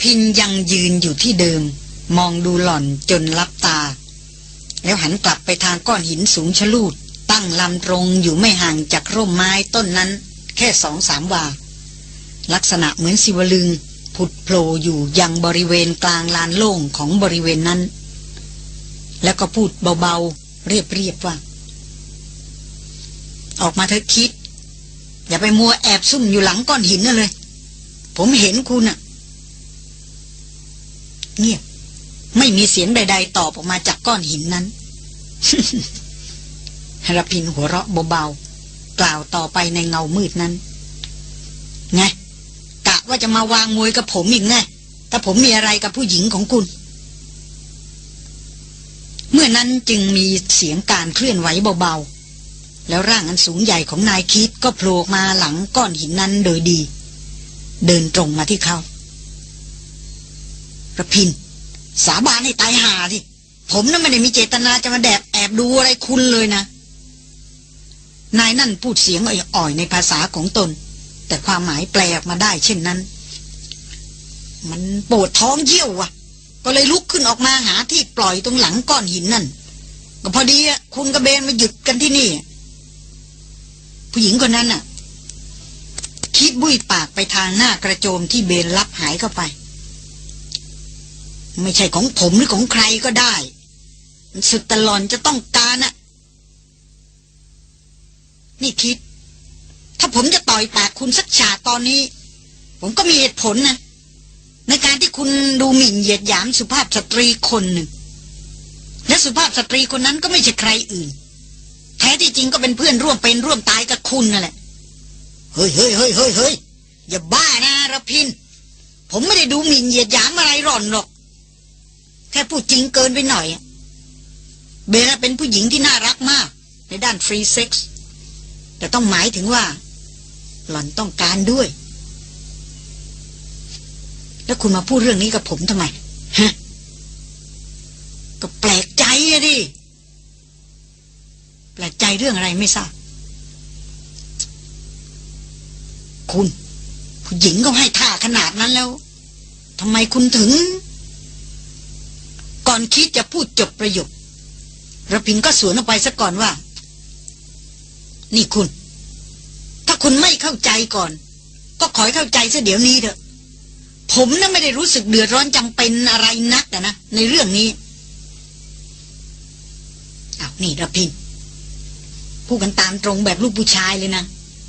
พินยังยืนอยู่ที่เดิม มองดูหล่อนจนลับตา แล้วหันกลับไปทางก้อนหินสูงชะลูด ตั้งลำตรงอยู่ไม่ห่างจากร่มไม้ต้นนั้น แค่สองสามวา ลักษณะเหมือนสิวลึง ผุดโผล่อยู่ยังบริเวณกลางลานโล่งของบริเวณนั้น แล้วก็พูดเบาๆ เรียบๆว่า ออกมาเถอคิด อย่าไปมัวแอบซุ่มอยู่หลังก้อนหินนั่นเลย ผมเห็นคุณอะ เงียบ ไม่มีเสียงใด ๆ ตอบออกมาจากก้อนหินนั้นฮรพินหัวเราะเบาๆกล่าวต่อไปในเงามืดนั้น ไง กะว่าจะมาวางมวยกับผมอีกไงถ้าผมมีอะไรกับผู้หญิงของคุณ เมื่อนั้นจึงมีเสียงการเคลื่อนไหวเบาๆ แล้วร่างอันสูงใหญ่ของนายคิดก็โผล่มาหลังก้อนหินนั้นโดยดี เดินตรงมาที่เขา กระพิน สาบานให้ตายหาที่ผมนั้นไม่ได้มีเจตนาจะมาแดบแอบดูอะไรคุณเลยนะ นายนั่นพูดเสียงอ่อยๆในภาษาของตน แต่ความหมายแปลออกมาได้เช่นนั้น มันปวดท้องเยี่ยวอะ ก็เลยลุกขึ้นออกมาหาที่ปล่อยตรงหลังก้อนหินนั่น ก็พอดีคุณกระเบนมาหยุดกันที่นี่ ผู้หญิงคนนั้นน่ะ คิดบุ้ยปากไปทางหน้ากระโจมที่เบนลับหายเข้าไป ไม่ใช่ของผมหรือของใครก็ได้ มันสุดตลอนจะต้องการน่ะนี่คิด ถ้าผมจะต่อยปากคุณสักฉาตอนนี้ ผมก็มีเหตุผลนะในการที่คุณดูหมิ่นเหยียดหยามสุภาพสตรีคนหนึ่ง และสุภาพสตรีคนนั้นก็ไม่ใช่ใครอื่น แท้ที่จริงก็เป็นเพื่อนร่วมเป็นร่วมตายกับคุณนั่นแหละ เฮ้ยเฮ้ยเฮ้ยเฮ้ยเฮ้ยอย่าบ้าน่ะรพินทร์ ผมไม่ได้ดูหมิ่นเหยียดหยามอะไรหล่อนหรอก แค่พูดจริงเกินไปหน่อยเบลเป็นผู้หญิงที่น่ารักมาก ในด้าน free sexแต่ต้องหมายถึงว่า หล่อนต้องการด้วย แล้วคุณมาพูดเรื่องนี้กับผมทำไมฮะก็แปลกใจอะดิ แปลกใจเรื่องอะไรไม่ทราบ คุณ ผู้หญิงก็ให้ท่าขนาดนั้นแล้วทำไมคุณถึง ก่อนคิดจะพูดจบประโยคระพินก็สวนออกไปซะก่อนว่า นี่คุณ ถ้าคุณไม่เข้าใจก่อน ก็ขอให้เข้าใจซะเดี๋ยวนี้เถอะ ผมน่ะไม่ได้รู้สึกเดือดร้อนจำเป็นอะไรนักแต่นะ ในเรื่องนี้อ้าวนี่ระพินพูดกันตามตรงแบบลูกผู้ชายเลยนะ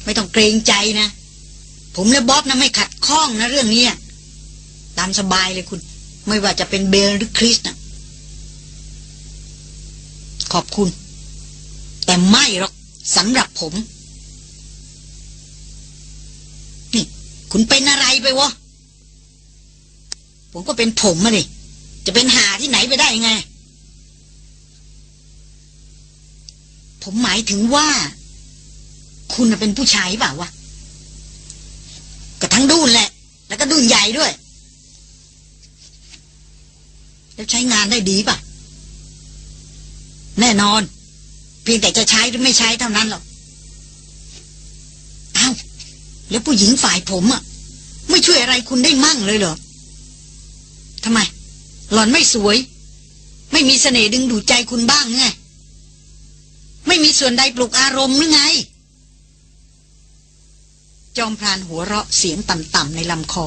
ไม่ต้องเกรงใจนะ ผมและบ๊อบนะไม่ขัดข้องนะเรื่องนี้ตามสบายเลยคุณ ไม่ว่าจะเป็นเบลหรือคริสนะ ขอบคุณ แต่ไม่หรอกสำหรับผม นี่ คุณเป็นอะไรไปวะ ผมก็เป็นผมมาดิจะเป็นหาที่ไหนไปได้ยังไง ผมหมายถึงว่า คุณเป็นผู้ชายเปล่าวะก็ทั้งดุนแหละ แล้วก็ดุนใหญ่ด้วย แล้วใช้งานได้ดีป่ะ แน่นอน เพียงแต่จะใช้หรือไม่ใช้เท่านั้นหรอกอ้าวแล้วผู้หญิงฝ่ายผมอะ ไม่ช่วยอะไรคุณได้มั่งเลยเหรอทำไม หล่อนไม่สวย ไม่มีเสน่ห์ดึงดูดใจคุณบ้างไงไม่มีส่วนใดปลุกอารมณ์หรือไง จอมพรานหัวเราะเสียงต่ำๆในลำคอ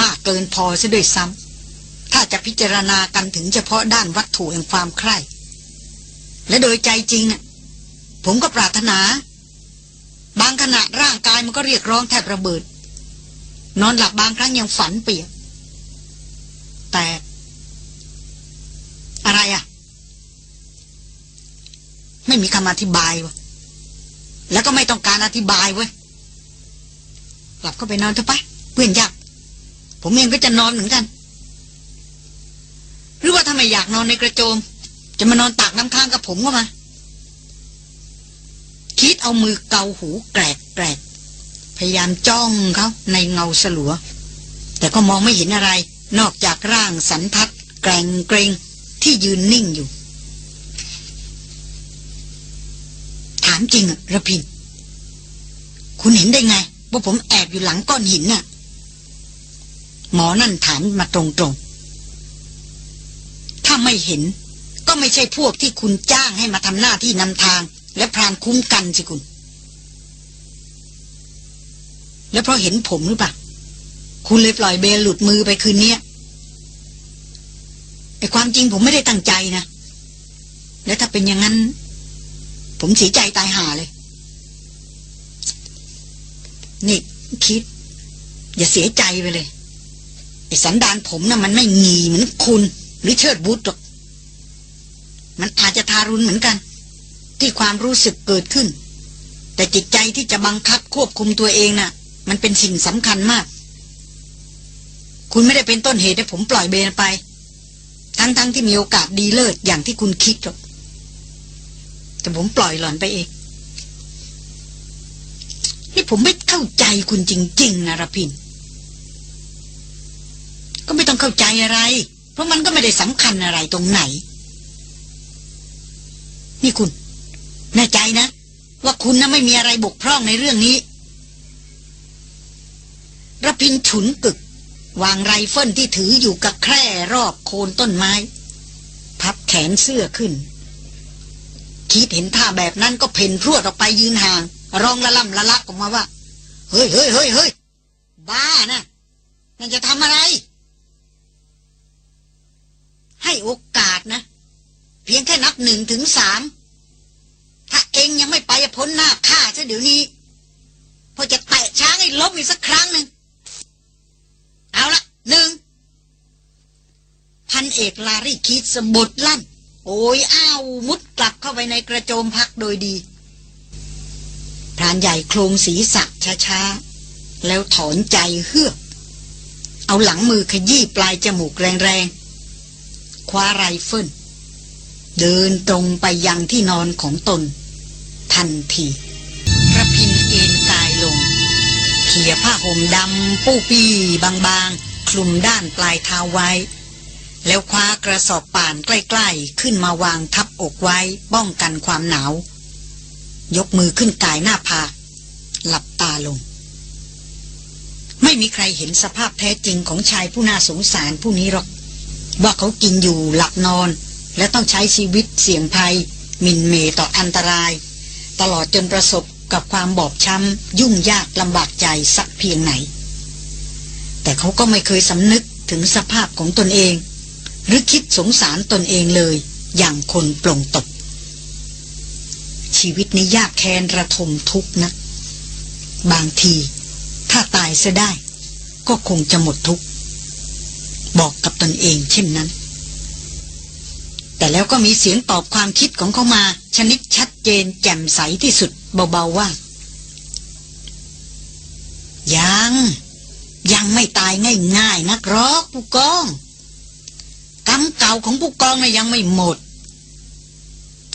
มากเกินพอซะด้วยซ้ำ ถ้าจะพิจารณากันถึงเฉพาะด้านวัตถุแห่งความใคร่ และโดยใจจริง ผมก็ปรารถนา บางขณะร่างกายมันก็เรียกร้องแทบระเบิด นอนหลับบางครั้งยังฝันเปียก แต่อะไรอะ ไม่มีคำอธิบายวะแล้วก็ไม่ต้องการอธิบายเว้ยกลับเข้าไปนอนเถอะปะเพื่อนยากผมเองก็จะนอนเหมือนกัน หรือว่าถ้าไม่อยากนอนในกระโจม จะมานอนตากน้ำค้างกับผมก็มา คิดเอามือเกาหูแกรกแกรกพยายามจ้องเขาในเงาสลัว แต่ก็มองไม่เห็นอะไร นอกจากร่างสันทัด แกร่งเกรงที่ยืนนิ่งอยู่ ถามจริงอะระพิน คุณเห็นได้ไง ว่าผมแอบอยู่หลังก้อนหินน่ะ หมอนั่นถามมาตรงๆ ไม่เห็น ก็ไม่ใช่พวกที่คุณจ้างให้มาทำหน้าที่นำทาง และพรานคุ้มกันสิคุณ แล้วเพราะเห็นผมหรือเปล่าคุณเลยปล่อยเบลหลุดมือไปคืนนี้ไอ้ความจริงผมไม่ได้ตั้งใจนะ แล้วถ้าเป็นอย่างนั้น ผมเสียใจตายห่าเลย นี่คิด อย่าเสียใจไปเลยไอ้สันดานผมนะ่ะมันไม่งีเหมือนคุณ หรือเชิดบุตรหรอกมันอาจจะทารุณเหมือนกัน ที่ความรู้สึกเกิดขึ้น แต่จิตใจที่จะบังคับควบคุมตัวเองนะ่ะ มันเป็นสิ่งสำคัญมาก คุณไม่ได้เป็นต้นเหตุให้ผมปล่อยเบนไป ทั้งๆทที่มีโอกาสดีเลิศอย่างที่คุณคิดหรอกแต่ผมปล่อยหล่อนไปเองนี่ผมไม่เข้าใจคุณจริง ๆนะรพิน ก็ไม่ต้องเข้าใจอะไร เพราะมันก็ไม่ได้สำคัญอะไรตรงไหน นี่คุณ แน่ใจนะ ว่าคุณนะไม่มีอะไรบกพร่องในเรื่องนี้ระพินฉุนกึก วางไรเฟิลที่ถืออยู่กับแคร่รอบโคนต้นไม้ พับแขนเสื้อขึ้น คิดเห็นท่าแบบนั้นก็เพ่นพรวดออกไปยืนห่าง ร้องละล่ำละลักออกมาว่า เฮ้ยเฮ้ยเฮ้ยเฮ้ยบ้านะนั่นจะทำอะไร ให้โอกาสนะ เพียงแค่นับหนึ่งถึงสามถ้าเองยังไม่ไปพ้นหน้าข้าซะเดี๋ยวนี้พอจะแตะช้างให้ล้มอีกสักครั้งหนึ่งเอาละหนึ่งพันเอกลารีคิดสะบดลั่น โอ้ยอ้าวมุดกลับเข้าไปในกระโจมพักโดยดีพรานใหญ่โครงศีรษะช้าๆ แล้วถอนใจเฮือก เอาหลังมือขยี้ปลายจมูกแรงๆ คว้าไรเฟิลเดินตรงไปยังที่นอนของตน ทันทีระพินเอนกายลง เขี่ยผ้าห่มดำปู้ปีบางๆ คลุมด้านปลายเท้าไว้ แล้วคว้ากระสอบป่านใกล้ๆ ขึ้นมาวางทับอกไว้ป้องกันความหนาว ยกมือขึ้นกายหน้าผากหลับตาลง ไม่มีใครเห็นสภาพแท้จริงของชายผู้น่าสงสารผู้นี้หรอก ว่าเขากินอยู่หลับนอน และต้องใช้ชีวิตเสี่ยงภัย มินเมต่ออันตราย ตลอดจนประสบกับความบอบช้ำ ยุ่งยากลำบากใจสักเพียงไหน แต่เขาก็ไม่เคยสำนึกถึงสภาพของตนเอง หรือคิดสงสารตนเองเลย อย่างคนปลงตก ชีวิตนี้ยากแค้นระทมทุกนะ บางที ถ้าตายเสียได้ ก็คงจะหมดทุก บอกกับตนเองเช่นนั้น แต่แล้วก็มีเสียงตอบความคิดของเขามาชนิดชัดเจนแจ่มใสที่สุดเบาๆว่า ยัง ยังไม่ตายง่ายๆนักรอกผู้กองกรรมเก่าของผู้กองนะ่ะยังไม่หมด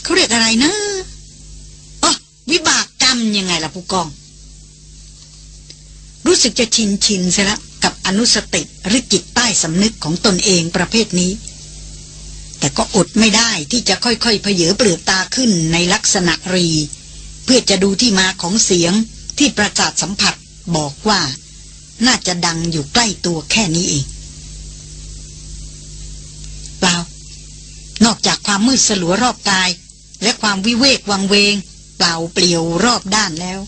เขาเรียกอะไรนะอ๋อวิบากกรรมยังไงล่ะผู้กอง รู้สึกจะชินชินเสียแล้ว กับอนุสติหรือจิตใต้สำนึกของตนเองประเภทนี้ แต่ก็อดไม่ได้ที่จะค่อยๆเพเยอเปลือกตาขึ้นในลักษณะรี เพื่อจะดูที่มาของเสียงที่ประจัดสัมผัสบอกว่า น่าจะดังอยู่ใกล้ตัวแค่นี้เองเปล่านอกจากความมืดสลัวรอบกาย และความวิเวกวังเวง เปล่าเปลี่ยวรอบด้านแล้ว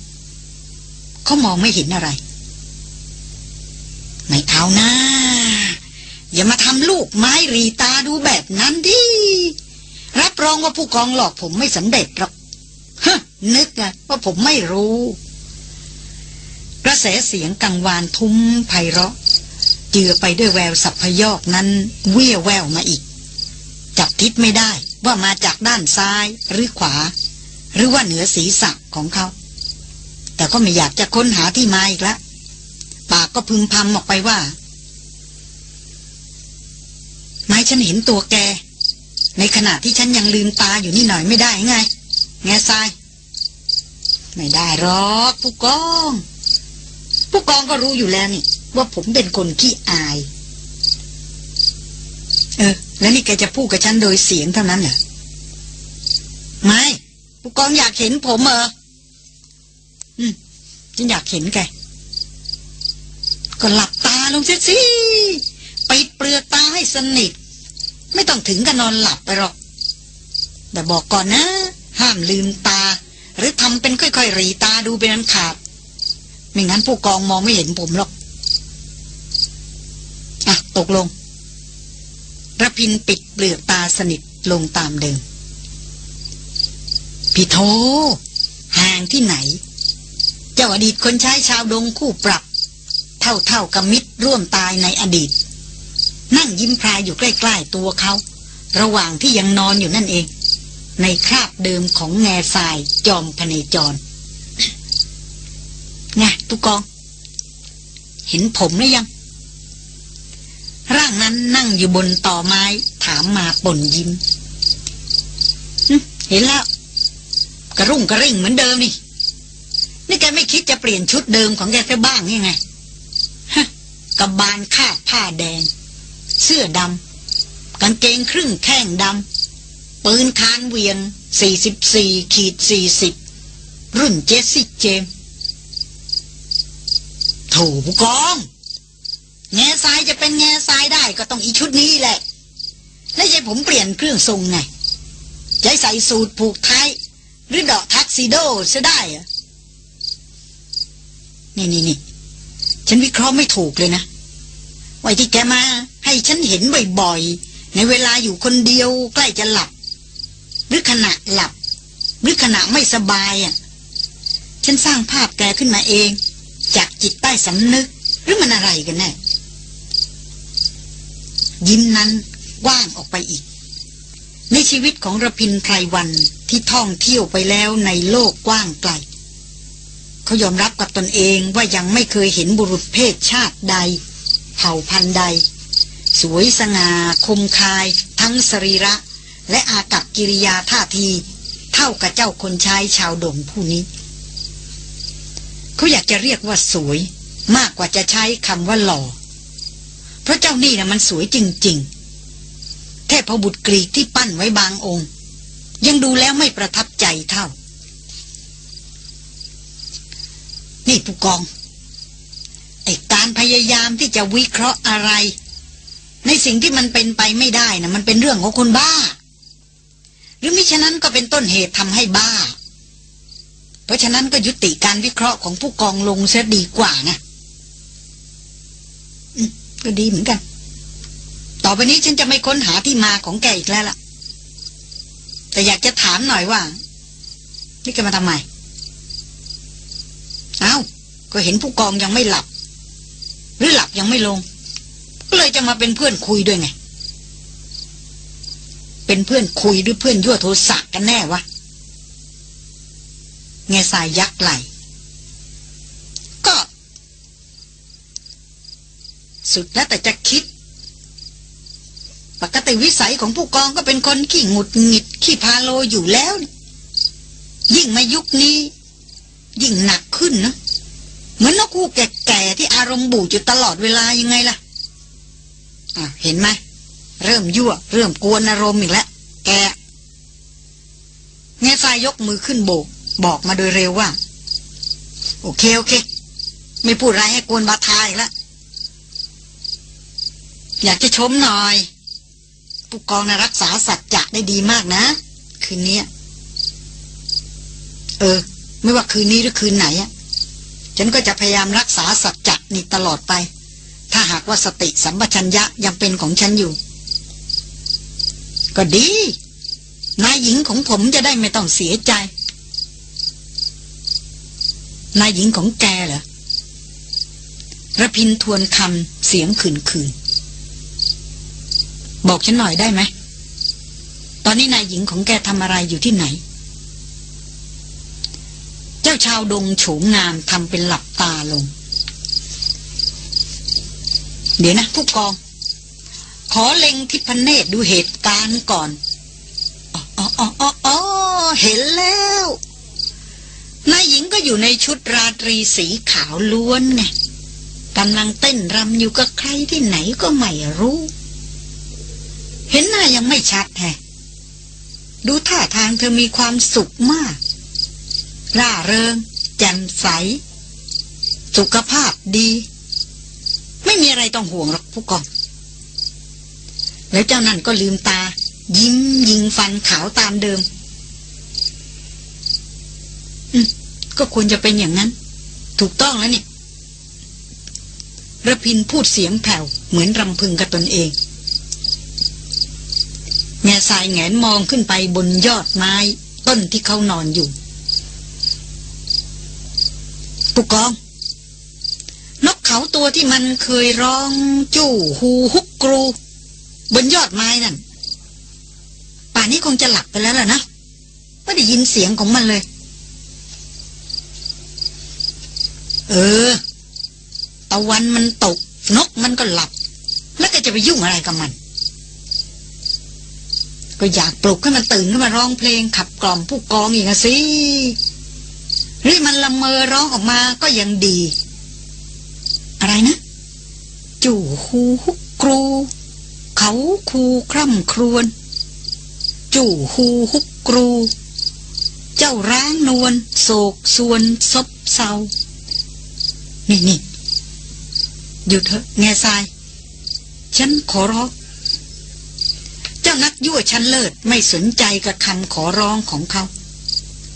เขามองไม่เห็นอะไร ไม่เอานะอย่ามาทำลูกไม้รีตาดูแบบนั้นดิ รับรองว่าผู้กองหลอกผมไม่สำเร็จหรอกฮนึกนะว่าผมไม่รู้ กระแสเสียงกังวานทุ้มไพเราะ เจือไปด้วยแววสัพยอกนั้นเวี่ยแววมาอีก จับทิศไม่ได้ว่ามาจากด้านซ้ายหรือขวา หรือว่าเหนือศีรษะของเขา แต่ก็ไม่อยากจะค้นหาที่มาอีกแล้ว ปากก็พึมพำออกไปว่า ไม่ฉันเห็นตัวแก ในขณะที่ฉันยังลืมตาอยู่นี่หน่อยไม่ได้ไง แง่ทราย ไม่ได้หรอกผู้กอง ผู้กองก็รู้อยู่แล้วนี่ ว่าผมเป็นคนขี้อาย เออ แล้วนี่แกจะพูดกับฉันโดยเสียงเท่านั้นเหรอไม่ผู้กองอยากเห็นผมเหรออืมฉันอยากเห็นแก ก็หลับตาลงเสียสิปิดเปลือกตาให้สนิท ไม่ต้องถึงกับนอนหลับไปหรอก แต่บอกก่อนนะ ห้ามลืมตา หรือทำเป็นค่อยๆรีตาดูเป็นอันขาด ไม่งั้นผู้กองมองไม่เห็นผมหรอก อะ ตกลงระพินปิดเปลือกตาสนิทลงตามเดิม พี่โทห่างที่ไหน เจ้าอดีตคนใช้ชาวดงคู่ปรับ เท่าเท่ากับมิตรร่วมตายในอดีต นั่งยิ้มพรายอยู่ใกล้ ๆ ตัวเขา ระหว่างที่ยังนอนอยู่นั่นเอง ในคราบเดิมของแง่ทรายจอมพเนจรไงตุกอง เห็นผมหรือยัง ร่างนั้นนั่งอยู่บนต่อไม้ถามมาป่นยิ้มเห็นแล้ว กระรุ่งกระริ่งเหมือนเดิมนี่นี่แกไม่คิดจะเปลี่ยนชุดเดิมของแกไปบ้างยังไง กระบาลคาดผ้าแดง เสื้อดำกางเกงครึ่งแข้งดำปืนคานเวียง 44ขีด40 รุ่นเจสซี่เจมถผู้กอง แง่ทรายจะเป็นแง่ทรายได้ก็ต้องอีชุดนี้แหละ และใช่ผมเปลี่ยนเครื่องทรงไงจะใส่สูตรผูกไทยหรือดอกทักซิโดจะได้อะนี่นี่นี่ ฉันวิเคราะห์ไม่ถูกเลยนะไว้ที่แกมาให้ฉันเห็นบ่อยๆ ในเวลาอยู่คนเดียวใกล้จะหลับ หรือขณะหลับ หรือขณะไม่สบายอะ ฉันสร้างภาพแกขึ้นมาเอง จากจิตใต้สำนึก หรือมันอะไรกันแน่ยิ้มนั้นว่างออกไปอีก ในชีวิตของระพินไพรวันที่ท่องเที่ยวไปแล้วในโลกกว้างไกล เขายอมรับกับตนเองว่ายังไม่เคยเห็นบุรุษเพศชาติใด เผ่าพันธุ์ใด สวยสง่าคมคาย ทั้งสรีระ และอากับกิริยาท่าที เท่ากับเจ้าคนใช้ชาวดงผู้นี้ เขาอยากจะเรียกว่าสวยมากกว่าจะใช้คำว่าหล่อ เพราะเจ้านี่นะมันสวยจริงๆแค่พบุตรกรีกที่ปั้นไว้บางองค์ ยังดูแล้วไม่ประทับใจเท่า นี่ผู้กองไอการพยายามที่จะวิเคราะห์อะไร ในสิ่งที่มันเป็นไปไม่ได้นะมันเป็นเรื่องของคนบ้า หรือมิฉะนั้นก็เป็นต้นเหตุทำให้บ้า เพราะฉะนั้นก็ยุติการวิเคราะห์ของผู้กองลงเสียดีกว่านะก็ดีเหมือนกัน ต่อไปนี้ฉันจะไม่ค้นหาที่มาของแกอีกแล้วล่ะ แต่อยากจะถามหน่อยว่า นี่แกมาทำไม เอา้า ก็เห็นผู้กองยังไม่หลับ หรือหลับยังไม่ลง ก็เลยจะมาเป็นเพื่อนคุยด้วยไง เป็นเพื่อนคุยหรือเพื่อนยั่วโทสะกันแน่วะเงสายยักไหลก็ สุดแล้วแต่จะคิด ปกติวิสัยของผู้กองก็เป็นคนขี้หงุดหงิดขี้พาโลอยู่แล้ว ยิ่งมายุคนี้ ยิ่งหนักขึ้นนะเหมือนนกคู่แก่ๆที่อารมณ์บูดอยู่ตลอดเวลายังไงล่ะอะเห็นไหมเริ่มยั่ว เริ่มกวนอารมณ์อีกแล้ว แกเงซายยกมือขึ้นโบก บอกมาโดยเร็วว่า โอเค โอเค ไม่พูดไรให้กวนบาทายแล้วอยากจะชมหน่อย ผู้กองนะรักษาสัจจะได้ดีมากนะ คืนนี้ เออ ไม่ว่าคืนนี้หรือคืนไหนอะฉันก็จะพยายามรักษาสัจจะนี่ตลอดไป ถ้าหากว่าสติสัมปชัญญะยังเป็นของฉันอยู่ ก็ดี นายหญิงของผมจะได้ไม่ต้องเสียใจ นายหญิงของแกเหรอระพินทวนคำเสียงขืนขืนบอกฉันหน่อยได้ไหม ตอนนี้นายหญิงของแกทำอะไรอยู่ที่ไหน จ้าชาวดงโฉมงามทำเป็นหลับตาลง เดี๋ยวนะผู้กอง ขอเล็งทิพเนตรดูเหตุการณ์ก่อนอ๋ออ๋ออ๋ออ๋อเห็นแล้วนายหญิงก็อยู่ในชุดราตรีสีขาวล้วนไงกำลังเต้นรำอยู่กับใครที่ไหนก็ไม่รู้ เห็นหน้ายังไม่ชัดแฮะดูท่าทางเธอมีความสุขมาก ร่าเริง แจ่มใส สุขภาพดี ไม่มีอะไรต้องห่วงหรอกผู้กอง แล้วเจ้านั่นก็ลืมตา ยิ้มยิงฟันขาวตามเดิม อืมก็ควรจะเป็นอย่างนั้น ถูกต้องแล้วนี่ระพินพูดเสียงแผ่วเหมือนรำพึงกับตนเองแง่สายแงนมองขึ้นไปบนยอดไม้ ต้นที่เขานอนอยู่ ปุกอง นกเขาตัวที่มันเคยร้องจู้ฮูฮุกกรู บนยอดไม้นั่น ป่านนี้คงจะหลับไปแล้วล่ะนะ ไม่ได้ยินเสียงของมันเลย เออ ตะวันมันตก นกมันก็หลับ แล้วก็จะไปยุ่งอะไรกับมันก็อยากปลุกให้มันตื่นขึ้นมาร้องเพลงขับกล่อมผู้กองอีกอะสิ หรือมันละเมอร้องออกมาก็ยังดี อะไรนะ จู่ฮูฮุกครู เขาคูคร่ำครวญจู่ฮูฮุกครู เจ้าร้างนวลโศกสวนซบเศร้านี่นี่หยุดเถอะแง่ทราย ฉันขอร้อง เจ้านักยั่วชั้นเลิศไม่สนใจกับคำขอร้องของเขา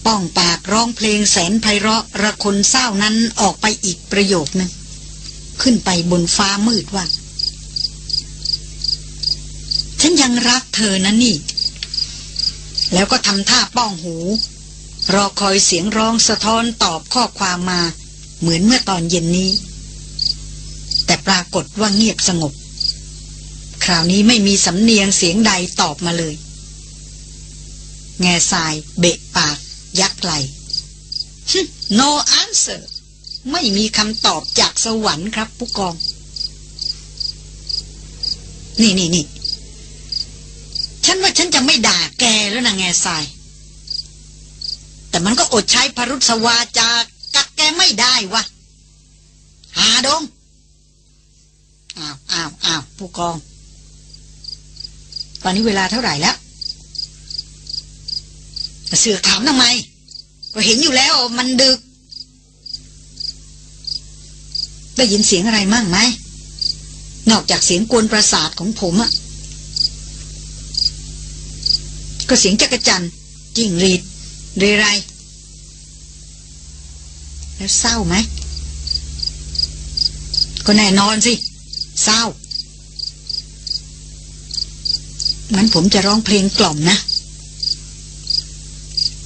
ป้องปากร้องเพลงแสนไพเราะระคนเศร้านั้นออกไปอีกประโยคนึง ขึ้นไปบนฟ้ามืดว่า ฉันยังรักเธอนะนี่ แล้วก็ทำท่าป้องหู รอคอยเสียงร้องสะท้อนตอบข้อความมา เหมือนเมื่อตอนเย็นนี้ แต่ปรากฏว่าเงียบสงบ คราวนี้ไม่มีสำเนียงเสียงใดตอบมาเลย แง่ทรายเบะปาก ยักไหล no answer ไม่มีคำตอบจากสวรรค์ครับผู้กอง นี่นี่นี่ฉันว่าฉันจะไม่ด่าแกแล้วนะแง่ทราย แต่มันก็อดใช้พรุษวาจากับแกไม่ได้วะ หาดง อ้าวอ้าวอ้าวผู้กอง ตอนนี้เวลาเท่าไหร่แล้ว เสือถามทำไม ก็เห็นอยู่แล้วมันดึก ได้ยินเสียงอะไรมั่งไหม นอกจากเสียงกวนประสาทของผมอะก็เสียงจักรจันจิ้งรีดเรไร แล้วเศร้าไหม ก็แน่นอนสิ เศร้างั้นผมจะร้องเพลงกล่อมนะ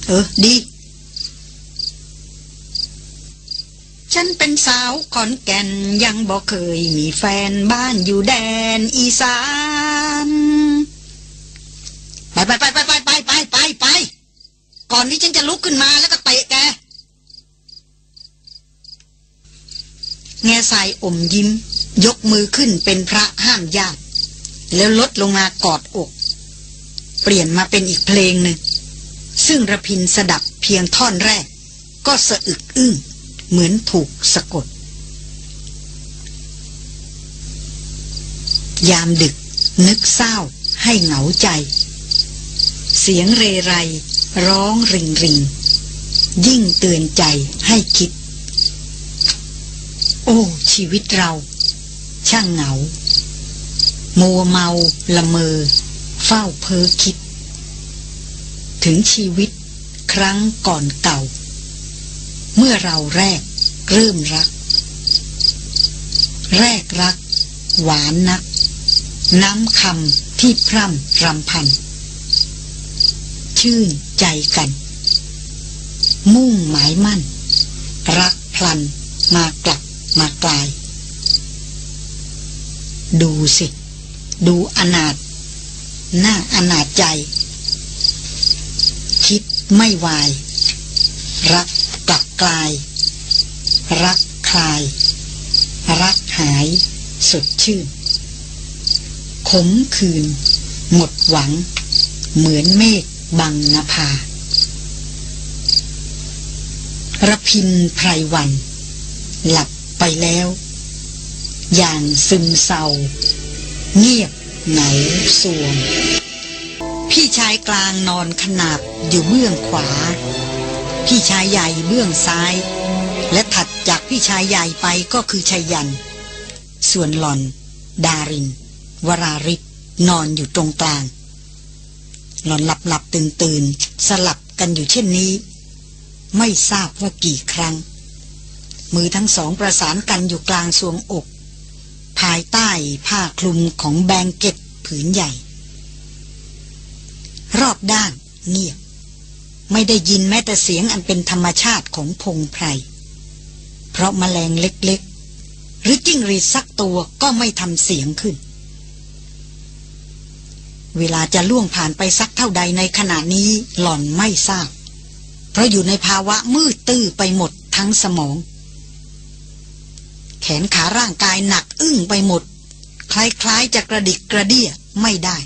เออ ดี ฉันเป็นสาวขอนแก่นยังบอกเคยมีแฟนบ้านอยู่แดนอีสานไปไปไปไปไปไปไปไปไปก่อนที่ฉันจะลุกขึ้นมาแล้วก็เตะแกแง่ทรายอมยิ้ม ยกมือขึ้นเป็นพระห้ามญาติ แล้วลดลงมากอดอก เปลี่ยนมาเป็นอีกเพลงหนึ่ง ซึ่งระพินสดับเพียงท่อนแรก ก็สะอึกอึ้ง เหมือนถูกสะกด ยามดึกนึกเศร้าให้เหงาใจ เสียงเรไร ร้องริงริง ยิ่งเตือนใจให้คิด โอ้ ชีวิตเรา ช่างเหงา มัวเมาละเมอ เฝ้าเพ้อคิด ถึงชีวิตครั้งก่อนเก่า เมื่อเราแรกเริ่มรัก แรกรัก หวานนัก น้ำคำที่พร่ำรำพัน ชื่นใจกัน มุ่งหมายมั่น รักพลันมากลับมากลาย ดูสิ ดูอนาถหน้าอนาถใจ คิดไม่วาย รัก กลับกลาย รักคลาย รักหาย สดชื่น ขมคืน หมดหวัง เหมือนเมฆบังนภาระพินไพรวัน หลับไปแล้ว อย่างซึมเศร้า เงียบเหงาสวง พี่ชายกลางนอนขนาบอยู่เบื้องขวา พี่ชายใหญ่เบื้องซ้าย และถัดจากพี่ชายใหญ่ไปก็คือชายยันสส่วนหลอน ดาริน วราริศนอนอยู่ตรงกลาง หลอนหลับหลับตื่นตื่นสลับกันอยู่เช่นนี้ ไม่ทราบว่ากี่ครั้ง มือทั้งสองประสานกันอยู่กลางสวงอก ภายใต้ผ้าคลุมของแบงเก็ตผืนใหญ่ รอบด้านเงียบ ไม่ได้ยินแม้แต่เสียงอันเป็นธรรมชาติของพงไพร เพราะมแมลงเล็กๆ หรือจิ้งรีดสักตัวก็ไม่ทำเสียงขึ้น เวลาจะล่วงผ่านไปสักเท่าใดในขณะนี้หล่อนไม่ทราบ เพราะอยู่ในภาวะมืดตื้อไปหมดทั้งสมอง แขนขาร่างกายหนักอึ้งไปหมด คล้ายๆจะกระดิกกระเดี้ยไม่ได้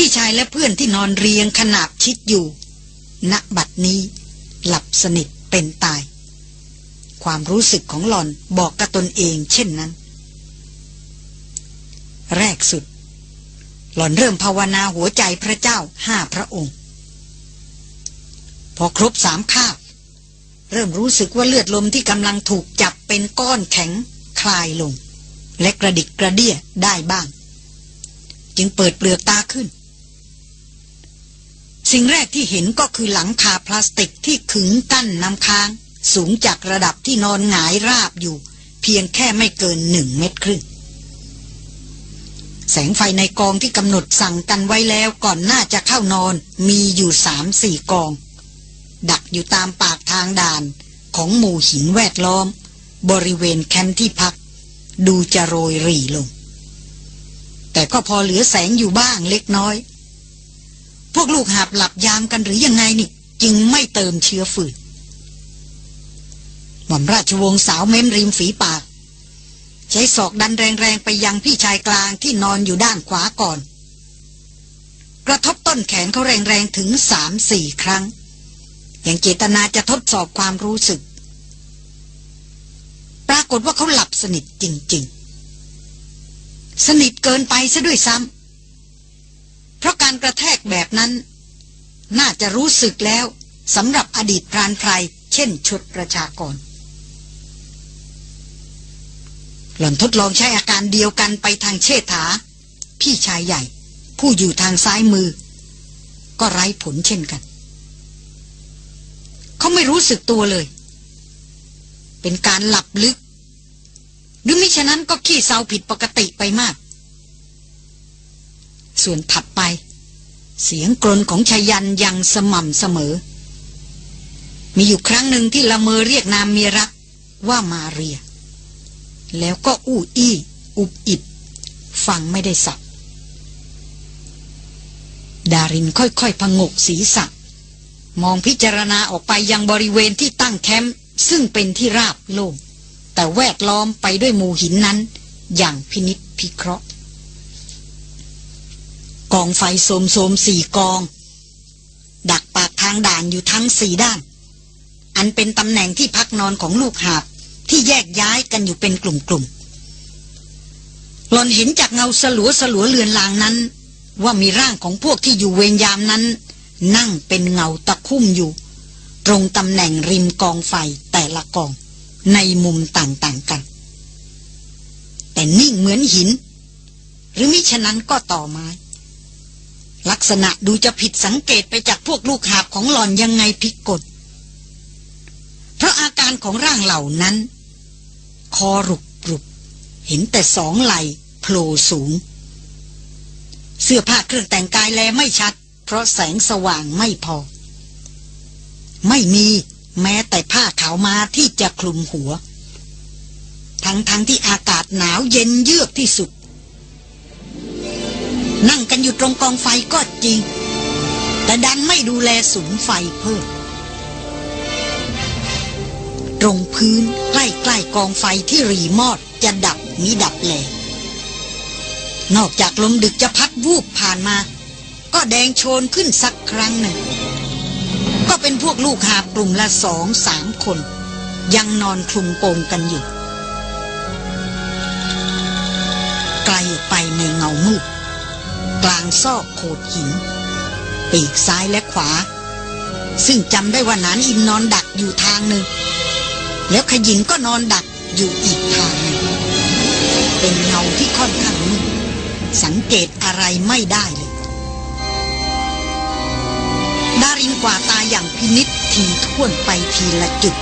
พี่ชายและเพื่อนที่นอนเรียงขนาบชิดอยู่ ณบัดนี้ หลับสนิทเป็นตาย ความรู้สึกของหลอนบอกกับตนเองเช่นนั้น แรกสุด หลอนเริ่มภาวนาหัวใจพระเจ้าห้าพระองค์ พอครบสามคาบ เริ่มรู้สึกว่าเลือดลมที่กำลังถูกจับเป็นก้อนแข็งคลายลง และกระดิกกระเดี้ยได้บ้าง จึงเปิดเปลือกตาขึ้น สิ่งแรกที่เห็นก็คือหลังคาพลาสติกที่ขึงกั้นน้ำค้าง สูงจากระดับที่นอนหงายราบอยู่ เพียงแค่ไม่เกินหนึ่งเมตรครึ่งแสงไฟในกองที่กำหนดสั่งกันไว้แล้วก่อนหน้าจะเข้านอนมีอยู่สามสี่กอง ดักอยู่ตามปากทางด่านของหมู่หินแวดล้อม บริเวณแคมป์ที่พัก ดูจะโรยรีลง แต่ก็พอเหลือแสงอยู่บ้างเล็กน้อย พวกลูกหาบหลับยามกันหรือยังไงนี่ จึงไม่เติมเชื้อฝืนหม่อมราชวงศ์สาวเม้มริมฝีปาก ใช้ศอกดันแรงๆไปยังพี่ชายกลางที่นอนอยู่ด้านขวาก่อน กระทบต้นแขนเขาแรงๆถึงสามสี่ครั้ง อย่างเจตนาจะทดสอบความรู้สึก ปรากฏว่าเขาหลับสนิทจริง ๆ สนิทเกินไปซะด้วยซ้ำ ราะการกระแทกแบบนั้น น่าจะรู้สึกแล้วสำหรับอดีตพรานไพรเช่นชุดประชากร หล่อนทดลองใช้อาการเดียวกันไปทางเชษฐา พี่ชายใหญ่ ผู้อยู่ทางซ้ายมือ ก็ไร้ผลเช่นกัน เขาไม่รู้สึกตัวเลย เป็นการหลับลึก หรือมิฉะนั้นก็ขี้เศร้าผิดปกติไปมาก ส่วนถัดไป เสียงกรนของชายันยังสม่ำเสมอ มีอยู่ครั้งหนึ่งที่ละเมอเรียกนามเมียรักว่ามาเรีย แล้วก็อู้อี้อุบอิบฟังไม่ได้สับดารินค่อยๆพงกศีรษะ มองพิจารณาออกไปยังบริเวณที่ตั้งแคมป์ซึ่งเป็นที่ราบโล่งแต่แวดล้อมไปด้วยหมู่หินนั้น อย่างพินิษพิเคราะห์ องไฟโสมโสมสี่กอง ดักปากทางด่านอยู่ทั้งสี่ด้าน อันเป็นตำแหน่งที่พักนอนของลูกหาบที่แยกย้ายกันอยู่เป็นกลุ่มๆหลอนเห็นจากเงาสลัวสลัวเลือนลางนั้น ว่ามีร่างของพวกที่อยู่เวรยามนั้น นั่งเป็นเงาตะคุ่มอยู่ ตรงตำแหน่งริมกองไฟแต่ละกอง ในมุมต่างๆกัน แต่นิ่งเหมือนหิน หรือมิฉะนั้นก็ต่อไม้ ลักษณะดูจะผิดสังเกตไปจากพวกลูกหาบของหลอนยังไงพิกลเพราะอาการของร่างเหล่านั้น คอรุกรุบเห็นแต่สองไหลโผล่สูง เสื้อผ้าเครื่องแต่งกายแลไม่ชัด เพราะแสงสว่างไม่พอ ไม่มีแม้แต่ผ้าขาวมาที่จะคลุมหัว ทั้งทั้งที่อากาศหนาวเย็นเยือกที่สุด นั่งกันอยู่ตรงกองไฟก็จริง แต่ดันไม่ดูแลสุมไฟเพิ่ม ตรงพื้นใกล้ๆกองไฟที่รีมอดจะดับมิดับแลนอกจากลมดึกจะพัดวูบผ่านมา ก็แดงโชนขึ้นสักครั้งหนึ่ง ก็เป็นพวกลูกหาบกลุ่มละสองสามคน ยังนอนคลุมโปงกันอยู่ ลางซอกโขดหิน ปีกซ้ายและขวา ซึ่งจำได้ว่านานอินนอนดักอยู่ทางหนึ่ง แล้วขยินก็นอนดักอยู่อีกทางหนึ่งเป็นเงาที่ค่อนข้างมืดสังเกตอะไรไม่ได้เลย ดารินกว่าตาอย่างพินิษทีท่วนไปทีละจุด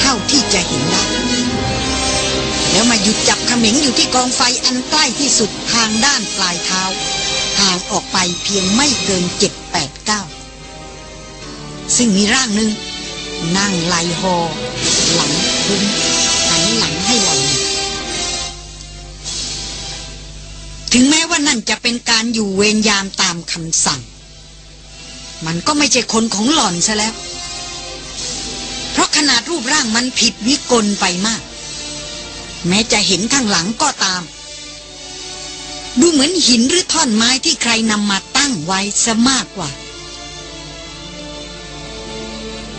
เท่าที่จะเห็นได้แล้วมาหยุดจับขม็งอยู่ที่กองไฟอันใกล้ที่สุดทางด้านปลายเท้า ห่างออกไปเพียงไม่เกินเจ็ดแปดเก้าซึ่งมีร่างหนึ่งนั่งไลหอ หลังคุ้มหันหลังให้หล่อนถึงแม้ว่านั่นจะเป็นการอยู่เวรยามตามคำสั่ง มันก็ไม่ใช่คนของหล่อนซะแล้ว เพราะขนาดรูปร่างมันผิดวิกลไปมาก แม้จะเห็นข้างหลังก็ตาม ดูเหมือนหินหรือท่อนไม้ที่ใครนำมาตั้งไว้ซะมากกว่า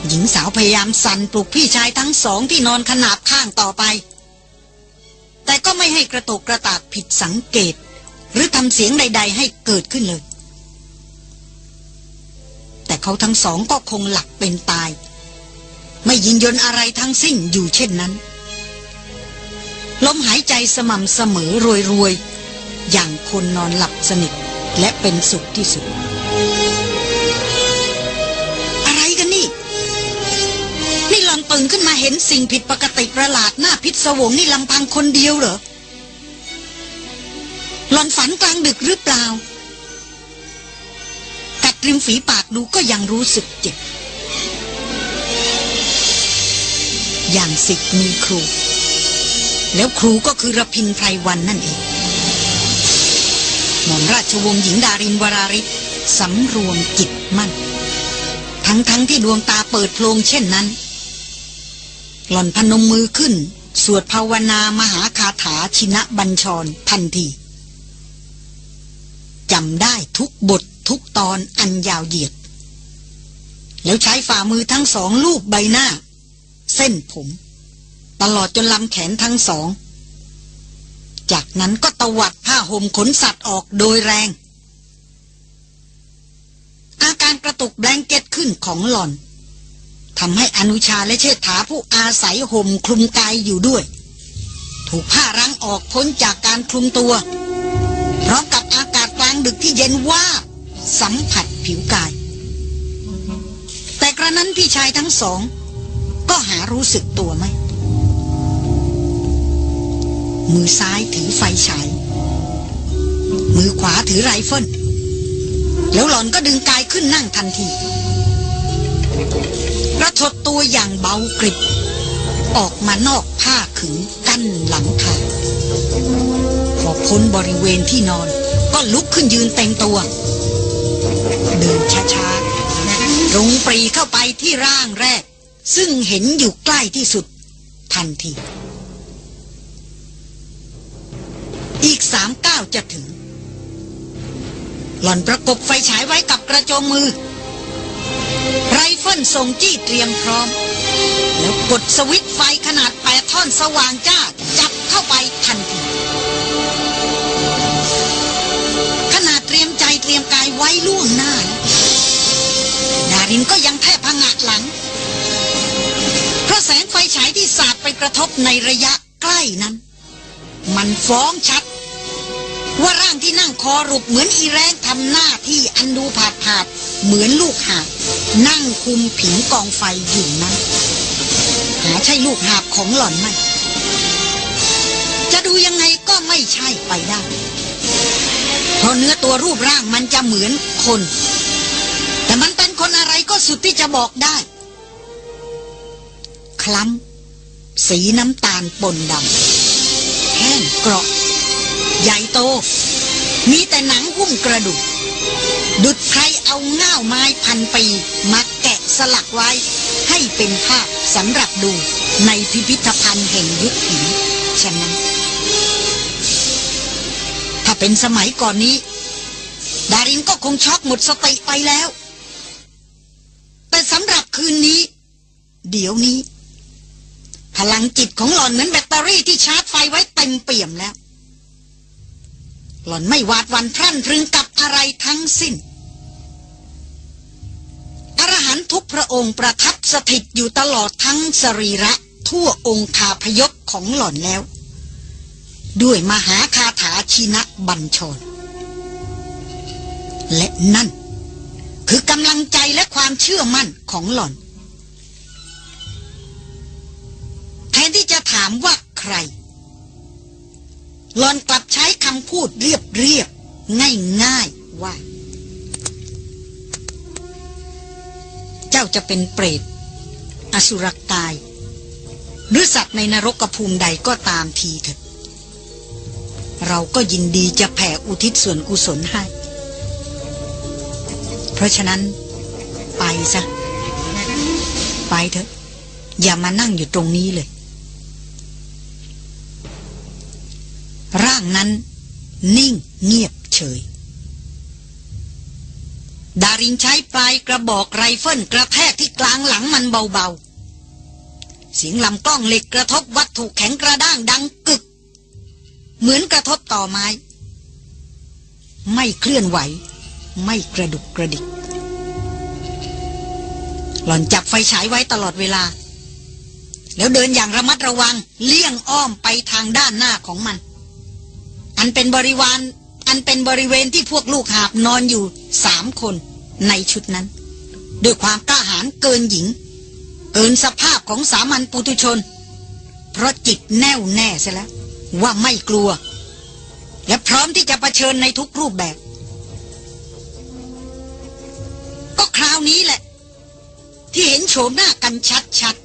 หญิงสาวพยายามสั่นปลุกพี่ชายทั้งสองที่นอนขนาบข้างต่อไป แต่ก็ไม่ให้กระตกกระตากผิดสังเกต หรือทำเสียงใด ๆ ให้เกิดขึ้นเลย แต่เขาทั้งสองก็คงหลักเป็นตาย ไม่ยินยนอะไรทั้งสิ้นอยู่เช่นนั้นลมหายใจสม่ำเสมอรวยๆ อย่างคนนอนหลับสนิทและเป็นสุขที่สุด อะไรกันนี่ นี่หลอนตื่นขึ้นมาเห็นสิ่งผิดปกติประหลาดหน้าพิศวงนี่ลำพังคนเดียวเหรอหลอนฝันกลางดึกหรือเปล่า กัดริมฝีปากดูก็ยังรู้สึกเจ็บ อย่างสิทธิ์มีครู แล้วครูก็คือระพินไพรวันนั่นเอง หม่อมราชวงศ์หญิงดารินวราริศสำรวมจิตมั่น ทั้งๆทที่ดวงตาเปิดโพลงเช่นนั้น หล่อนพนมมือขึ้น สวดภาวนามหาคาถาชินะบัญชรทันทีจำได้ทุกบททุกตอนอันยาวเหยียด แล้วใช้ฝ่ามือทั้งสองลูบใบหน้า เส้นผม ตลอดจนลำแขนทั้งสอง จากนั้นก็ตวัดผ้าห่มขนสัตว์ออกโดยแรง อาการกระตุกแบงเก็ตขึ้นของหล่อนทำให้อนุชาและเชษฐาผู้อาศัยห่มคลุมกายอยู่ด้วย ถูกผ้ารั้งออกพ้นจากการคลุมตัวพร้อมกับอากาศกลางดึกที่เย็นว่าสัมผัสผิวกาย แต่กระนั้นพี่ชายทั้งสอง ก็หารู้สึกตัวไหม มือซ้ายถือไฟฉาย มือขวาถือไรเฟิลแล้วหล่อนก็ดึงกายขึ้นนั่งทันทีกระถดตัวอย่างเบากริบ ออกมานอกผ้าขึงกั้นหลังคาพอพ้นบริเวณที่นอน ก็ลุกขึ้นยืนเต็มตัว เดินช้าๆตรงปรี่เข้าไปที่ร่างแรก ซึ่งเห็นอยู่ใกล้ที่สุดทันที สามเก้าจะถึง หล่อนประกบไฟฉายไว้กับกระโจมมือ ไรเฟิลส่งจี้เตรียมพร้อม แล้วกดสวิตช์ไฟขนาดแปดท่อนสว่างจ้า จับเข้าไปทันทีขนาดเตรียมใจเตรียมกายไว้ล่วงหน้าดารินก็ยังแทบพังะหลัง เพราะแสงไฟฉายที่สาดไปกระทบในระยะใกล้นั้น มันฟ้องชัด ว่าร่างที่นั่งคอรุบเหมือนอีแรงทำหน้าที่อันดูผาดผาดเหมือนลูกหาบนั่งคุมผิงกองไฟอยู่นั้นหาใช่ลูกหาบของหล่อนไหมจะดูยังไงก็ไม่ใช่ไปได้เพราะเนื้อตัวรูปร่างมันจะเหมือนคน แต่มันเป็นคนอะไรก็สุดที่จะบอกได้ คล้ำสีน้ำตาลปนดำแห้งเกราะ ใหญ่โต มีแต่หนังหุ้มกระดูก ดุดใครเอาง่าวไม้พันปีมาแกะสลักไว้ ให้เป็นภาพสำหรับดูในพิพิธภัณฑ์แห่งยุคหินฉะนั้น ถ้าเป็นสมัยก่อนนี้ ดารินก็คงช็อกหมดสติไปแล้ว แต่สำหรับคืนนี้ เดี๋ยวนี้ พลังจิตของหล่อนเหมือนแบตเตอรี่ที่ชาร์จไฟไว้เต็มเปี่ยมแล้ว หล่อนไม่หวาดหวันพรั่นพรึงกับอะไรทั้งสิ้น อรหันตุกพระองค์ประทับสถิตอยู่ตลอดทั้งสรีระทั่วองคาพยพของหล่อนแล้ว ด้วยมหาคาถาชินะบัญชร และนั่น คือกำลังใจและความเชื่อมั่นของหล่อน แทนที่จะถามว่าใคร หลอนกลับใช้คำพูดเรียบเรียบง่ายง่ายๆว่า เจ้าจะเป็นเปรต อสุรกาย หรือสัตว์ในนรกภูมิใดก็ตามทีเถิดเราก็ยินดีจะแผ่อุทิศส่วนกุศลให้ เพราะฉะนั้น ไปซะ ไปเถอะ อย่ามานั่งอยู่ตรงนี้เลย ร่างนั้นนิ่งเงียบเฉย ดารินใช้ปลายกระบอกไรเฟิลกระแทกที่กลางหลังมันเบาๆ เสียงลำกล้องเหล็กกระทบวัตถุแข็งกระด้างดังกึก เหมือนกระทบต่อไม้ ไม่เคลื่อนไหว ไม่กระดุกกระดิก หล่อนจับไฟฉายไว้ตลอดเวลา แล้วเดินอย่างระมัดระวังเลี่ยงอ้อมไปทางด้านหน้าของมัน อันเป็นบริวารอันเป็นบริเวณที่พวกลูกหาบนอนอยู่สามคนในชุดนั้น ด้วยความกล้าหาญเกินหญิง เกินสภาพของสามัญปุถุชน เพราะจิตแน่วแน่เสียแล้ว ว่าไม่กลัว และพร้อมที่จะะเผชิญในทุกรูปแบบ ก็คราวนี้แหละ ที่เห็นโฉมหน้ากันชัด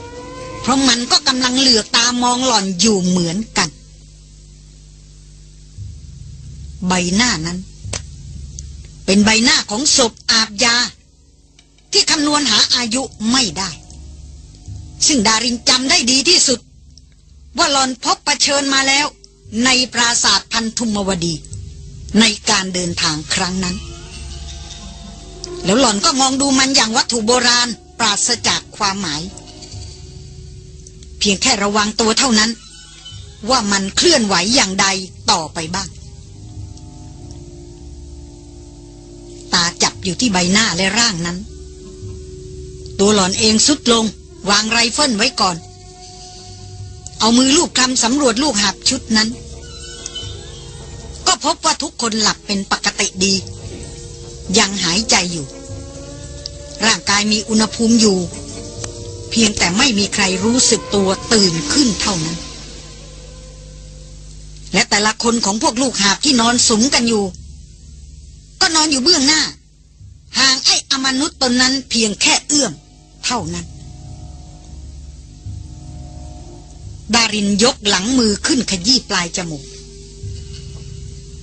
ๆเพราะมันก็กำลังเหลือกตามองหล่อนอยู่เหมือนกัน ใบหน้านั้น เป็นใบหน้าของศพอาบยา ที่คำนวณหาอายุไม่ได้ ซึ่งดารินจำได้ดีที่สุด ว่าหลอนพบประเชิญมาแล้ว ในปราสาทพันธุมวดี ในการเดินทางครั้งนั้น แล้วหล่อนก็มองดูมันอย่างวัตถุโบราณปราศจากความหมาย เพียงแค่ระวังตัวเท่านั้น ว่ามันเคลื่อนไหวอย่างใดต่อไปบ้าง ตาจับอยู่ที่ใบหน้าและร่างนั้น ตัวหล่อนเองสุดลง วางไรเฟิลไว้ก่อน เอามือลูบคลำสำรวจลูกหับชุดนั้น ก็พบว่าทุกคนหลับเป็นปกติดี ยังหายใจอยู่ ร่างกายมีอุณหภูมิอยู่ เพียงแต่ไม่มีใครรู้สึกตัวตื่นขึ้นเท่านั้น และแต่ละคนของพวกลูกหาบที่นอนสุมกันอยู่ ก็นอนอยู่เบื้องหน้า ห่างไอ้อมนุษย์ตนนั้นเพียงแค่เอื้อม เท่านั้น ดารินยกหลังมือขึ้นขยี้ปลายจมูก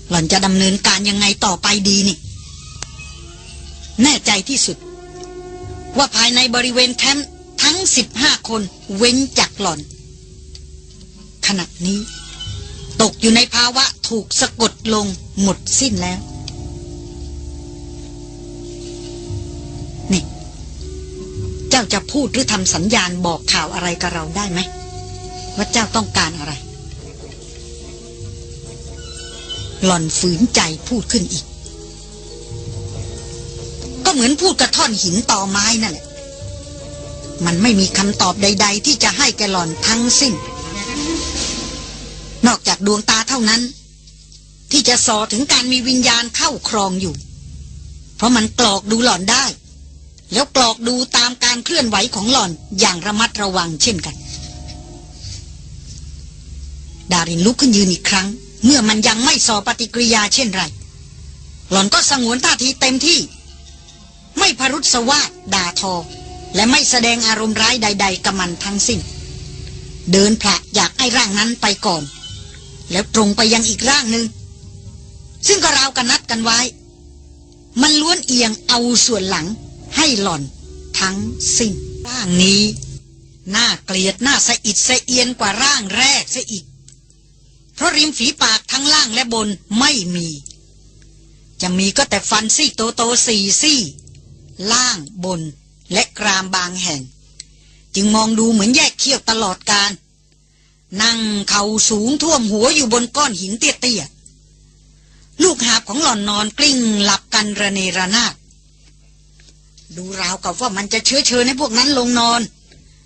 หล่อนจะดำเนินการยังไงต่อไปดีนี่ แน่ใจที่สุด ว่าภายในบริเวณแคมป์ทั้งสิบห้าคนเว้นจากหล่อน ขณะนี้ ตกอยู่ในภาวะถูกสะกดลงหมดสิ้นแล้ว เจ้าจะพูดหรือทำสัญญาณบอกข่าวอะไรกับเราได้ไหมว่าเจ้าต้องการอะไร หล่อนฝืนใจพูดขึ้นอีก ก็เหมือนพูดกระท่อนหินต่อไม้นั่นแหละ มันไม่มีคำตอบใด ๆ ที่จะให้แกหล่อนทั้งสิ้น นอกจากดวงตาเท่านั้น ที่จะสอถึงการมีวิญญาณเข้าครองอยู่ เพราะมันกรอกดูหล่อนได้ แล้วกรอกดูตามการเคลื่อนไหวของหล่อนอย่างระมัดระวังเช่นกัน ดารินลุกขึ้นยืนอีกครั้ง เมื่อมันยังไม่สอปฏิกิริยาเช่นไร หล่อนก็สงวนท่าทีเต็มที่ ไม่พรุษสวาดด่าทอ และไม่แสดงอารมณ์ร้ายใด ๆกับมันทั้งสิ้น เดินผละอยากไอ้ร่างนั้นไปก่อน แล้วตรงไปยังอีกร่างหนึ่งซึ่งก็ราวกันนัดกันไว้ มันล้วนเอียงเอาส่วนหลัง ให้หล่อนทั้งสิ้นร่างนี้น่าเกลียดน่าสะอิดสะเอียนกว่าร่างแรกซะอีก เพราะริมฝีปากทั้งล่างและบนไม่มี จะมีก็แต่ฟันซี่โตโตสี่ซี่ ล่างบนและกรามบางแห่ง จึงมองดูเหมือนแยกเขี้ยวตลอดการ นั่งเข่าสูงท่วมหัวอยู่บนก้อนหินเตี้ยๆลูกหาบของหล่อนนอนกลิ้งหลับกันระเนระนาด ดูราวกับว่ามันจะเชื้อเชิญให้พวกนั้นลงนอน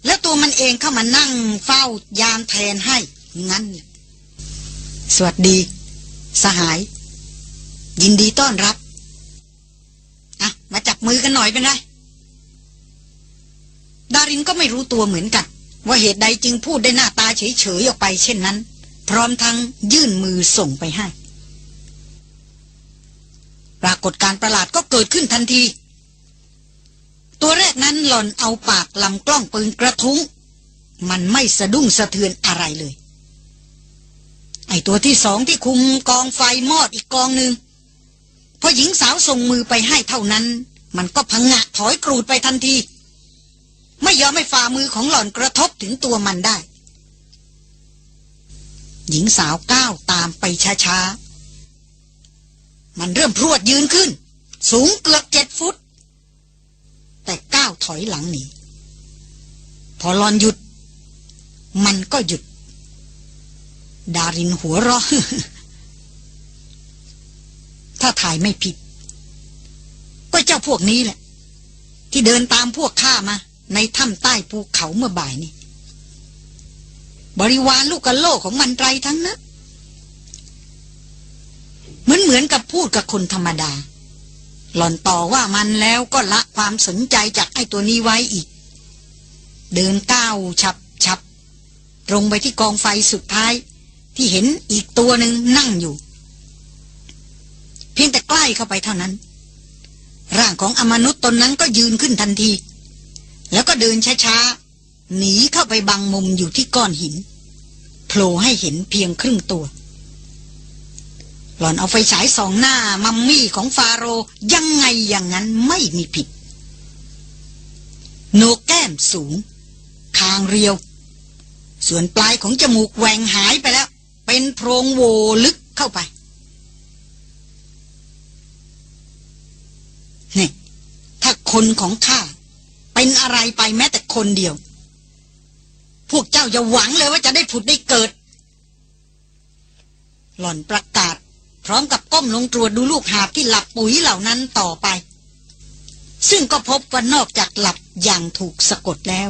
แล้วตัวมันเองเข้ามานั่งเฝ้ายามแทนให้ งั้น สวัสดี สหาย ยินดีต้อนรับ อะ มาจับมือกันหน่อยเป็นไร ดารินก็ไม่รู้ตัวเหมือนกัน ว่าเหตุใดจึงพูดได้หน้าตาเฉยๆออกไปเช่นนั้น พร้อมทั้งยื่นมือส่งไปให้ ปรากฏการประหลาดก็เกิดขึ้นทันที ตัวแรกนั้นหล่อนเอาปากลำกล้องปืนกระทุ้ง มันไม่สะดุ้งสะเทือนอะไรเลย ไอตัวที่สองที่คุมกองไฟมอดอีกกองหนึ่งพอหญิงสาวส่งมือไปให้เท่านั้น มันก็พังงะถอยกรูดไปทันที ไม่ยอมให้ฝ่ามือของหล่อนกระทบถึงตัวมันได้ หญิงสาวก้าวตามไปช้าๆ มันเริ่มพรวดยืนขึ้น สูงเกือบเจ็ดฟุต แต่ก้าวถอยหลังหนีพอลอนหยุด มันก็หยุด ดารินหัวเราะถ้าถ่ายไม่ผิด ก็เจ้าพวกนี้แหละ ที่เดินตามพวกข้ามา ในถ้ำใต้ภูเขาเมื่อบ่ายนี้ บริวารลูกกระโลกของมันไรทั้งนั้นเหมือนเหมือนกับพูดกับคนธรรมดา หล่อนต่อว่ามันแล้วก็ละความสนใจจากไอ้ตัวนี้ไว้อีก เดินก้าวฉับฉับตรงไปที่กองไฟสุดท้าย ที่เห็นอีกตัวหนึ่งนั่งอยู่ เพียงแต่ใกล้เข้าไปเท่านั้น ร่างของอมนุษย์ตนนั้นก็ยืนขึ้นทันที แล้วก็เดินช้าๆหนีเข้าไปบังมุมอยู่ที่ก้อนหินโผล่ให้เห็นเพียงครึ่งตัว หล่อนเอาไฟฉายสองหน้า มัมมี่ของฟาโรยังไงอย่างนั้นไม่มีผิดโหนแก้มสูง คางเรียว ส่วนปลายของจมูกแหวงหายไปแล้ว เป็นโพรงโวลึกเข้าไปนี่ถ้าคนของข้าเป็นอะไรไปแม้แต่คนเดียว พวกเจ้าอย่าหวังเลยว่าจะได้ผุดได้เกิด หล่อนประกาศ พร้อมกับก้มลงตรวจดูลูกหาบที่หลับปุ๋ยเหล่านั้นต่อไป ซึ่งก็พบว่านอกจากหลับอย่างถูกสะกดแล้ว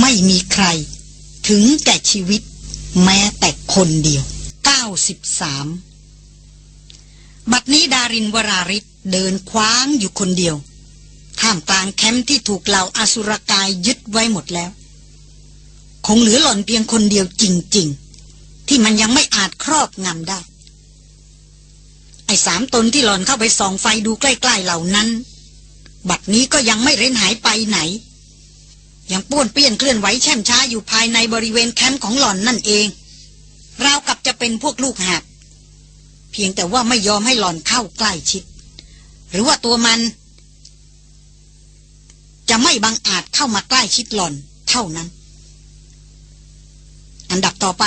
ไม่มีใคร ถึงแก่ชีวิต แม้แต่คนเดียว 93 บัดนี้ดารินวราริศเดินคว้างอยู่คนเดียวท่ามกลางแคมป์ที่ถูกเหล่าอสุรกายยึดไว้หมดแล้ว คงเหลือหล่อนเพียงคนเดียวจริง ๆ ที่มันยังไม่อาจครอบงำได้ ไอ้สามตนที่หล่อนเข้าไปส่องไฟดูใกล้ ๆเหล่านั้น บัดนี้ก็ยังไม่เร้นหายไปไหน ยังป้วนเปี้ยนเคลื่อนไหวแช่มช้าอยู่ภายในบริเวณแคมป์ของหล่อนนั่นเอง ราวกับจะเป็นพวกลูกหาบเพียงแต่ว่าไม่ยอมให้หล่อนเข้าใกล้ชิด หรือว่าตัวมัน จะไม่บังอาจเข้ามาใกล้ชิดหล่อนเท่านั้น อันดับต่อไป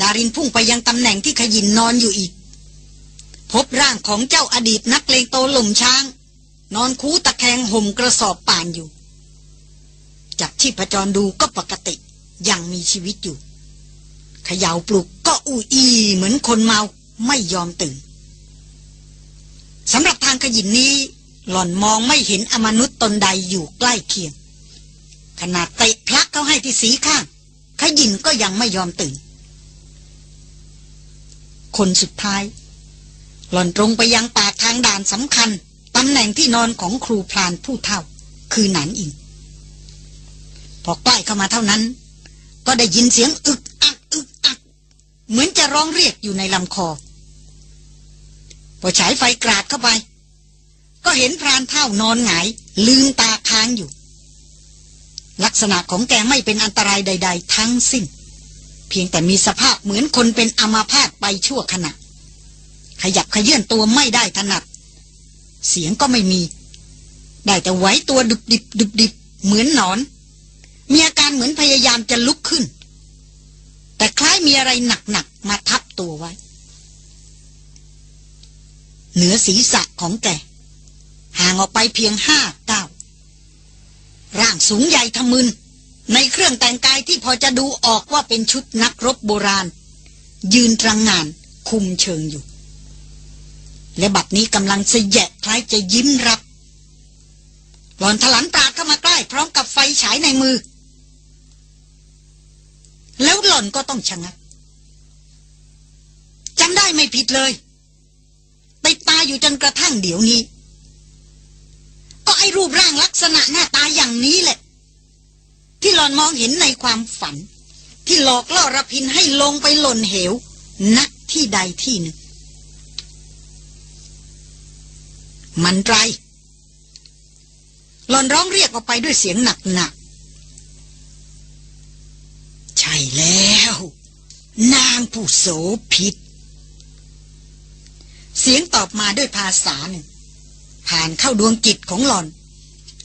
ดารินพุ่งไปยังตำแหน่งที่ขยินนอนอยู่อีก พบร่างของเจ้าอดีตนักเลงโตหล่มช้าง นอนคูตะแคงห่มกระสอบป่านอยู่ จากที่ประจรดูก็ปกติยังมีชีวิตอยู่เขย่าปลุกก็อูอีเหมือนคนเมาไม่ยอมตื่นสำหรับทางขยินนี้ หล่อนมองไม่เห็นอมนุษย์ตนใดอยู่ใกล้เคียง ขนาดเตะพลักเขาให้ที่สีข้าง ขยินก็ยังไม่ยอมตื่น คนสุดท้าย หล่อนตรงไปยังปากทางด่านสำคัญตำแหน่งที่นอนของครูพรานผู้เท่า คือหนานอิง พอใกล้เข้ามาเท่านั้น ก็ได้ยินเสียงอึกอักอึกอัก เหมือนจะร้องเรียกอยู่ในลำคอ พอฉายไฟกราดเข้าไป ก็เห็นพรานเท่านอนหงาย ลืมตาค้างอยู่ ลักษณะของแกไม่เป็นอันตรายใด ๆ ทั้งสิ้น เพียงแต่มีสภาพเหมือนคนเป็นอมาพาตไปชั่วขณะ ขยับขยื่นตัวไม่ได้ถนัด เสียงก็ไม่มี ได้แต่ไหวตัวดุบดิบดุบดิบเหมือนหนอน มีอาการเหมือนพยายามจะลุกขึ้น แต่คล้ายมีอะไรหนักๆมาทับตัวไว้ เหนือศีรษะของแกห่างออกไปเพียงห้าเก้าร่างสูงใหญ่ทะมึน ในเครื่องแต่งกายที่พอจะดูออกว่าเป็นชุดนักรบโบราณ ยืนตรังงานคุมเชิงอยู่ และบัดนี้กำลังเสยะคล้ายจะยิ้มรับ หลอนถลันปราดเข้ามาใกล้ พร้อมกับไฟฉายในมือ แล้วหล่อนก็ต้องชะงักจำได้ไม่ผิดเลยติดตาอยู่จนกระทั่งเดี๋ยวนี้ ก็ไอรูปร่างลักษณะหน้าตาอย่างนี้แหละ ที่หลอนมองเห็นในความฝัน ที่หลอกล่อระพินให้ลงไปหล่นเหวนักที่ใดที่หนึ่ง มันไรหลอนร้องเรียกออกไปด้วยเสียงหนักหนักใช่แล้ว นางผู้โสผิดเสียงตอบมาด้วยภาษาหนึ่ง ผ่านเข้าดวงจิตของหลอน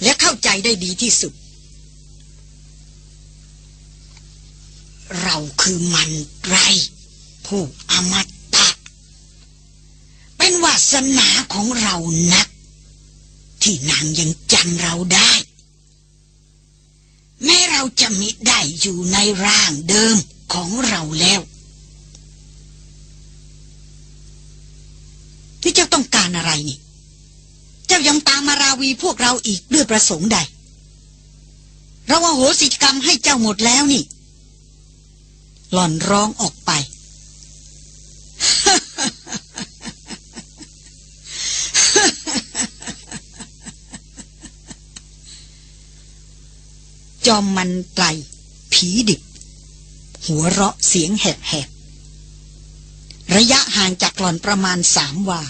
และเข้าใจได้ดีที่สุด เราคือมันไรผู้อมต เป็นวาสนาของเรานัก ที่นางยังจำเราได้ แม้เราจะมิได้อยู่ในร่างเดิมของเราแล้วที่เจ้าต้องการอะไรนี่ เจ้ายังตามมาราวีพวกเราอีกด้วยประสงค์ใด เราอาโหสิกรรมให้เจ้าหมดแล้วนี่ หล่อนร้องออกไป จอมมันไตรผีดิบ หัวเราะเสียงแหบๆ ระยะห่างจากหล่อนประมาณสามวา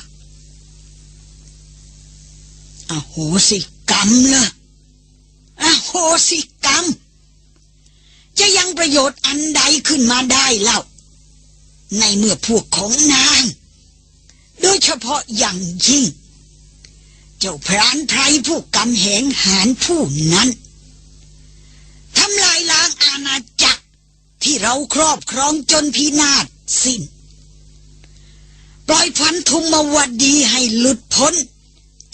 อโหสิกรรมเลยอโหสิกรรม จะยังประโยชน์อันใดขึ้นมาได้เล่า ในเมื่อพวกของนาง โดยเฉพาะอย่างยิ่ง เจ้าพรานไพรผู้กำแหงหารผู้นั้นำลายล้างอาณาจักร ที่เราครอบครองจนพินาศสิ้น ปล่อยพันธุมวดีให้หลุดพ้น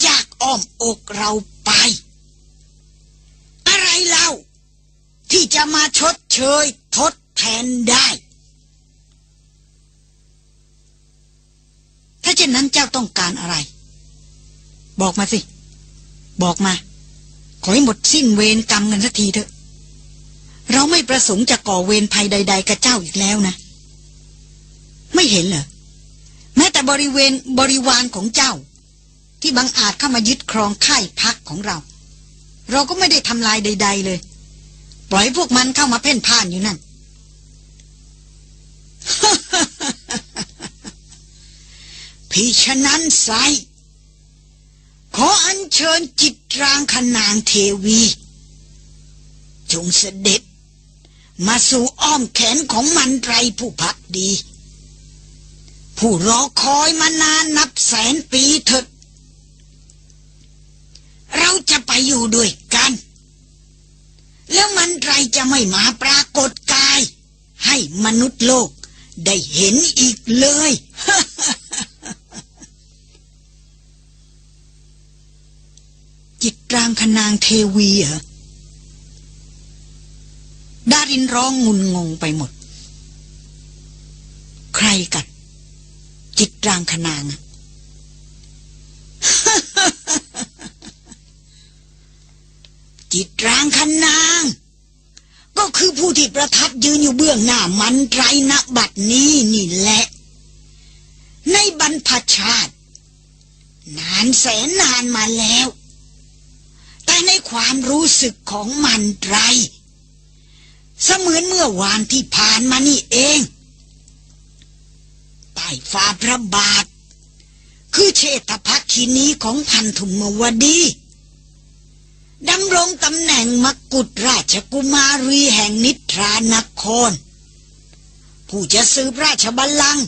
จากอ้อมอกเราไป อะไรเล่า ที่จะมาชดเชยทดแทนได้ ถ้าเช่นนั้นเจ้าต้องการอะไร บอกมาสิ บอกมา ขอให้หมดสิ้นเวรกรรมกันสักทีเถอะ เราไม่ประสงค์จะก่อเวรภัยใด ๆกับเจ้าอีกแล้วนะ ไม่เห็นเหรอแม้แต่บริเวณบริวารของเจ้า ที่บังอาจเข้ามายึดครองค่ายพักของเรา เราก็ไม่ได้ทำลายใด ๆ เลย ปล่อยพวกมันเข้ามาเพ่นพ่านอยู่นั่นพี่ฉะนั้นไซขออัญเชิญจิตรางคนางเทวี จงเสด็จ มาสู่อ้อมแขนของมันไรผู้พักดี ผู้รอคอยมานานนับแสนปีเถิดเราจะไปอยู่ด้วยกัน แล้วมันไรจะไม่มาปรากฏกาย ให้มนุษย์โลกได้เห็นอีกเลย จิตรางคนางเทวีเหรอ ดารินร้องงุนงงไปหมด ใครกันจิตรางคนาง จิตรางคนาง ก็คือผู้ที่ประทับยืนอยู่เบื้องหน้ามันไตรณบัดนี้นี่แหละ ในบรรพชาติ นานแสนนานมาแล้ว แต่ในความรู้สึกของมันไร เสมือนเมื่อวานที่ผ่านมานี่เองใต้ฝ่าพระบาท คือเชตพักคินีของพันธุมวดีดำรงตำแหน่งมกุฎราชกุมารีแห่งนิทรานคร ผู้จะสืบราชบัลลังก์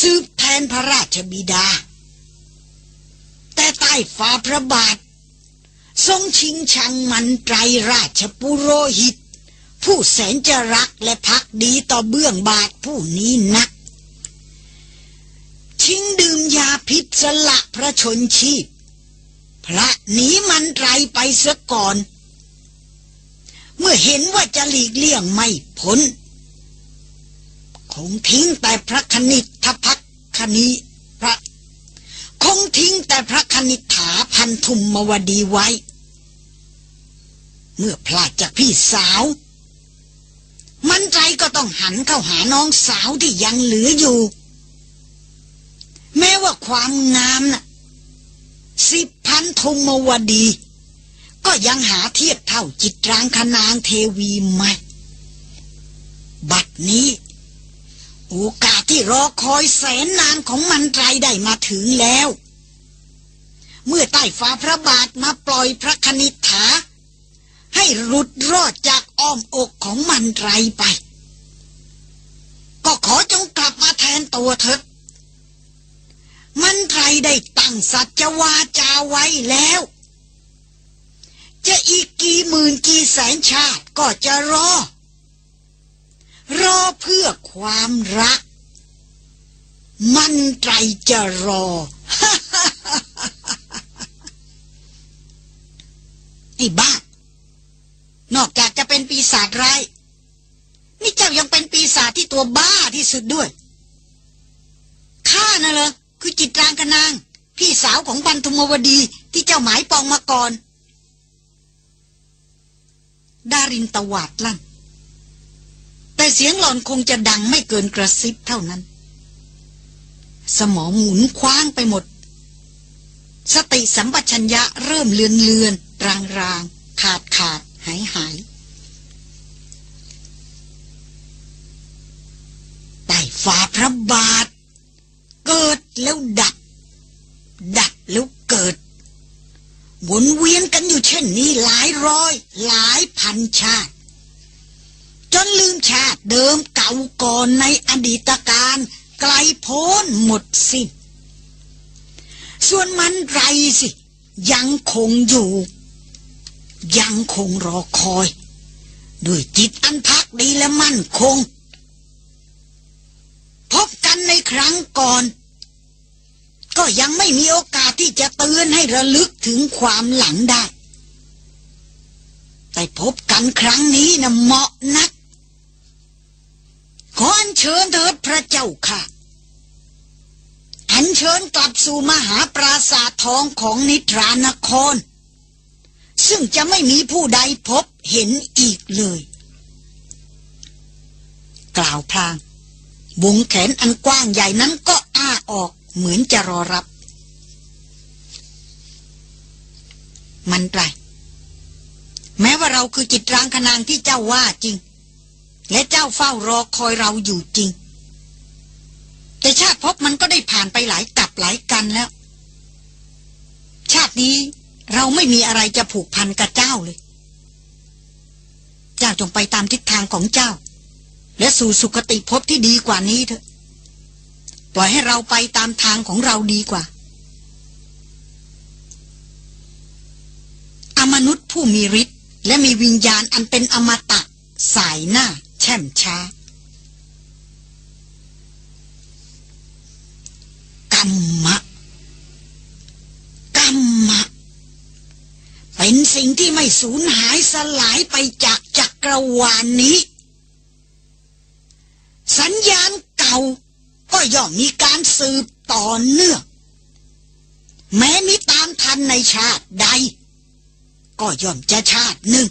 สืบแทนพระราชบิดา แต่ใต้ฝ่าพระบาท ทรงชิงชังมันไตรราชปุโรหิต ผู้แสนจะรักและพักดีต่อเบื้องบาทผู้นี้นักชิงดื่มยาพิษสละพระชนชีพ พระหนีมันไรไปเสียก่อน เมื่อเห็นว่าจะหลีกเลี่ยงไม่พ้นคงทิ้งแต่พระคณิตทพักคณีพระ คงทิ้งแต่พระคณิฐาพันธุมมวดีไว้ เมื่อพลาดจากพี่สาว มันใจก็ต้องหันเข้าหาน้องสาวที่ยังเหลืออยู่ แม้ว่าความงามนะ่ะสิบพันธมวดี ก็ยังหาเทียบเท่าจิตรางคนางเทวีไม่บัดนี้ โอกาสที่รอคอยแสนนานของมันไรได้มาถึงแล้ว เมื่อใต้ฟ้าพระบาทมาปล่อยพระคณิษฐา ให้หลุดรอดจากอ้อมอกของมันไรไป ก็ขอจงกลับมาแทนตัวเถิดมันไรได้ตั้งสัจวาจาไว้แล้ว จะอีกกี่หมื่นกี่แสนชาติก็จะรอ รอเพื่อความรัก มันไรจะรอไอ้บ้า นอกจากจะเป็นปีศาจร้าย นี่เจ้ายังเป็นปีศาจที่ตัวบ้าที่สุดด้วยข้าน่ะเหรอคือจิตรางคนาง พี่สาวของบรรทุมวดีที่เจ้าหมายปองมาก่อนดารินตวาดลั่น แต่เสียงหลอนคงจะดังไม่เกินกระซิบเท่านั้น สมองหมุนคว้างไปหมด สติสัมปชัญญะเริ่มเลือนเลือนรางรางขาดขาด หายหาย ใต้ฝ่าพระบาท เกิดแล้วดับ ดับแล้วเกิดวนเวียนกันอยู่เช่นนี้หลายร้อย หลายพันชาติ จนลืมชาติเดิมเก่าก่อนในอดีตการไกลโพ้นหมดสิ้น ส่วนมันไรสิ ยังคงอยู่ ยังคงรอคอย ด้วยจิตอันพักดีและมั่นคง พบกันในครั้งก่อน ก็ยังไม่มีโอกาสที่จะเตือนให้ระลึกถึงความหลังได้ แต่พบกันครั้งนี้นะเหมาะนัก ขออัญเชิญเถิดพระเจ้าค่ะอัญเชิญกลับสู่มหาปราสาททองของนิทรานคร ซึ่งจะไม่มีผู้ใดพบเห็นอีกเลย กล่าวพลางวงแขนอันกว้างใหญ่นั้นก็อ้าออกเหมือนจะรอรับ มันไรแม้ว่าเราคือจิตรางคนางที่เจ้าว่าจริง และเจ้าเฝ้ารอคอยเราอยู่จริง แต่ชาติพบมันก็ได้ผ่านไปหลายกับหลายกันแล้ว ชาตินี้ เราไม่มีอะไรจะผูกพันกับเจ้าเลย เจ้าจงไปตามทิศทางของเจ้า และสู่สุคติภพที่ดีกว่านี้เถอะ ปล่อยให้เราไปตามทางของเราดีกว่า อมนุษย์ผู้มีฤทธิ์และมีวิญญาณอันเป็นอมตะ สายหน้า แช่มช้ากรรมะกรรมะ เป็นสิ่งที่ไม่สูญหายสลายไปจากจักรวาลนนี้ สัญญาณเก่าก็ย่อมมีการสืบต่อเนื่อง แม้มีตามทันในชาติใด ก็ย่อมจะชาติหนึ่ง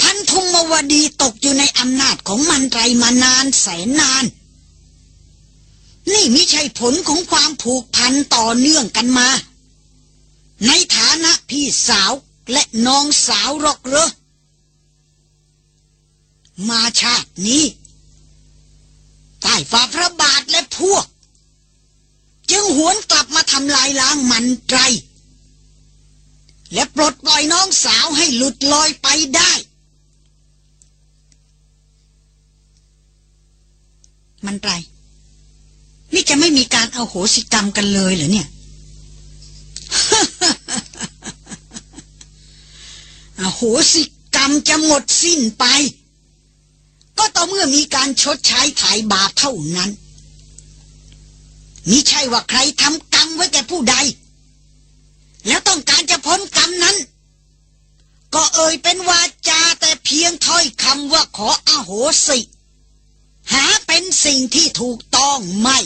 พันธุมวดีตกอยู่ในอำนาจของมันไรมานานแสนนาน นี่ไม่ใช่ผลของความผูกพันต่อเนื่องกันมา ในฐานะพี่สาวและน้องสาวหรอกเหรอ มาชาตินี้ใต้ฝ่าพระบาทและพวก จึงหวนกลับมาทำลายล้างมันไตร และปลดปล่อยน้องสาวให้หลุดลอยไปได้ มันไตรนี่จะไม่มีการเอาโหสิกรรมกันเลยเหรอเนี่ย โหสิกรรมจะหมดสิ้นไป ก็ต่อเมื่อมีการชดใช้ถ่ายบาปเท่านั้นมิใช่ว่าใครทำกรรมไว้แก่ผู้ใด แล้วต้องการจะพ้นกรรมนั้น ก็เอ่ยเป็นวาจาแต่เพียงถ้อยคำว่าขออโหสิ หาเป็นสิ่งที่ถูกต้องไม่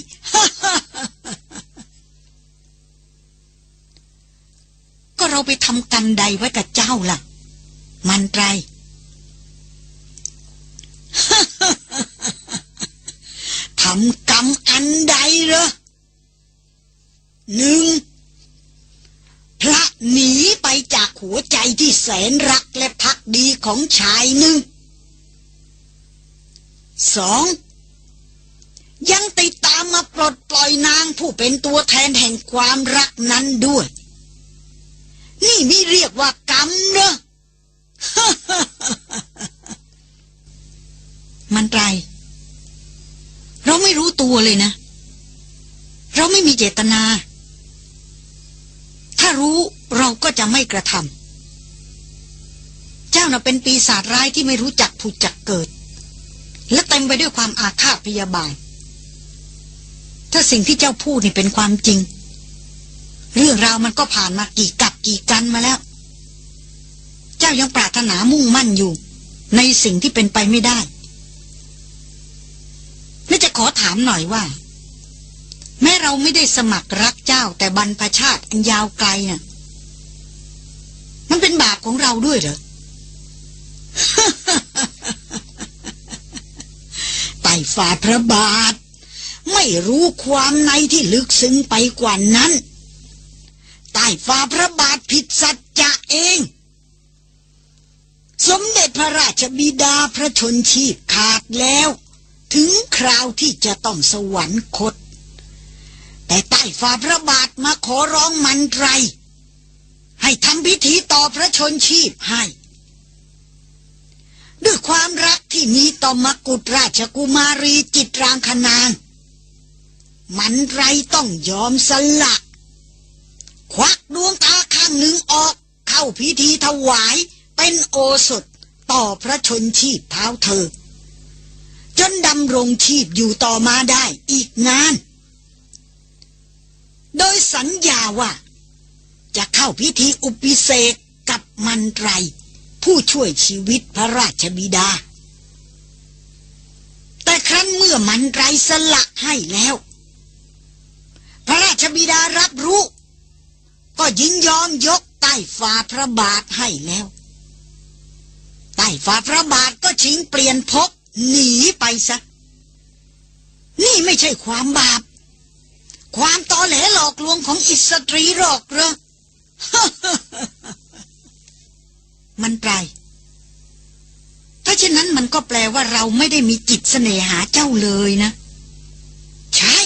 ก็เราไปทำกรรมใดไว้กับเจ้าล่ะ มันไรทำกรรมอันใดเหรอหนึ่งพระหนีไปจากหัวใจที่แสนรักและพักดีของชายหนึ่งสองยังติดตามมาปลดปล่อยนางผู้เป็นตัวแทนแห่งความรักนั้นด้วย นี่ไม่เรียกว่ากรรมเนอะมันไร เราไม่รู้ตัวเลยนะ เราไม่มีเจตนา ถ้ารู้เราก็จะไม่กระทำเจ้าน่ะเป็นปีศาจร้ายที่ไม่รู้จักผุดจักเกิด และเต็มไปด้วยความอาฆาตพยาบาทถ้าสิ่งที่เจ้าพูดนี่เป็นความจริง เรื่องราวมันก็ผ่านมากี่กั กี่กันมาแล้ว เจ้ายังปรารถนามุ่งมั่นอยู่ ในสิ่งที่เป็นไปไม่ได้และจะขอถามหน่อยว่า แม้เราไม่ได้สมัครรักเจ้าแต่บรรพชาติอันยาวไกลน่ะ มันเป็นบาปของเราด้วยเหรอไต่ฝ่าพระบาท ไม่รู้ความในที่ลึกซึ้งไปกว่านั้น ใต้ฝ่าพระบาท ผิดสัจจะเอง สมเด็จพระราชบิดาพระชนชีพขาดแล้ว ถึงคราวที่จะต้องสวรรคต แต่ใต้ฝ่าพระบาทมาขอร้องมันไรให้ทำพิธีต่อพระชนชีพให้ ด้วยความรักที่มีต่อมกุฎราชกุมารีจิตรางคนางมันไรต้องยอมสละ ควักดวงตาางหนึ่งออกเข้าพิธีถวายเป็นโอสถต่อพระชนชีพเท้าเธอ จนดำรงชีพอยู่ต่อมาได้อีกนาน โดยสัญญาว่า จะเข้าพิธีอุปิเสกกับมันไรผู้ช่วยชีวิตพระราชบิดา แต่ครั้นเมื่อมันไรสละให้แล้ว พระราชบิดารับรู้ ยินยอมยกใต้ฝ่าพระบาทให้แล้ว ใต้ฝ่าพระบาทก็ชิงเปลี่ยนภพหนีไปซะ นี่ไม่ใช่ความบาป ความตอแหลหลอกลวงของอิสตรีหรอกเหรอมันไตรถ้าเช่นนั้นมันก็แปลว่าเราไม่ได้มีจิตเสน่หาเจ้าเลยนะ ใช่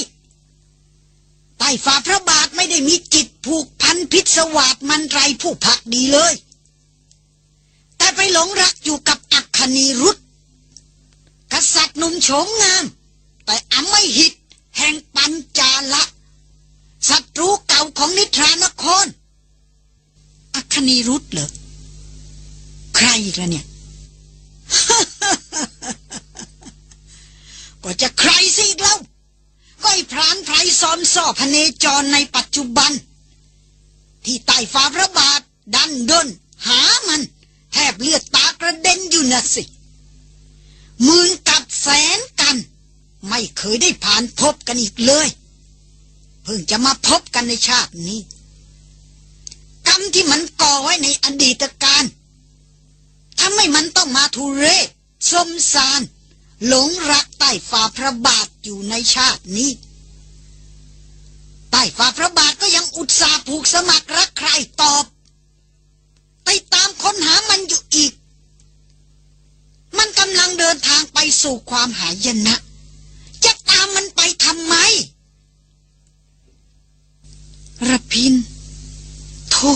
ใต้ฝ่าพระบาทไม่ได้มีจิตผูก พันพิศวาสมันไรผู้พักดีเลย แต่ไปหลงรักอยู่กับอัคคณีรุตกษัตริย์หนุ่มโฉมงาม แต่อำไม่หิต แห่งปัญจาละศัตรูเก่าของนิทรานคร อัคคณีรุตเหรอ ใครอีกละเนี่ย ก็จะใครสิอีกแล้วก็ไอ้พรานไพรซ้อมซ่อพเนจรในปัจจุบัน ที่ใต้ฟ้าพระบาท ดันด้นหามัน แทบเลือดตากระเด็นอยู่นะสิหมื่นกับแสนกัน ไม่เคยได้ผ่านพบกันอีกเลย เพิ่งจะมาพบกันในชาตินี้ กรรมที่มันก่อไว้ในอดีตการทำให้มันต้องมาทุเรศสมสาร หลงรักใต้ฝ่าพระบาทอยู่ในชาตินี้ ใต้ฝ่าพระบาทก็ยังอุตส่าห์ผูกสมัครรักใครตอบไปตามค้นหามันอยู่อีก มันกำลังเดินทางไปสู่ความหายนะ จะตามมันไปทำไมระพินโธ่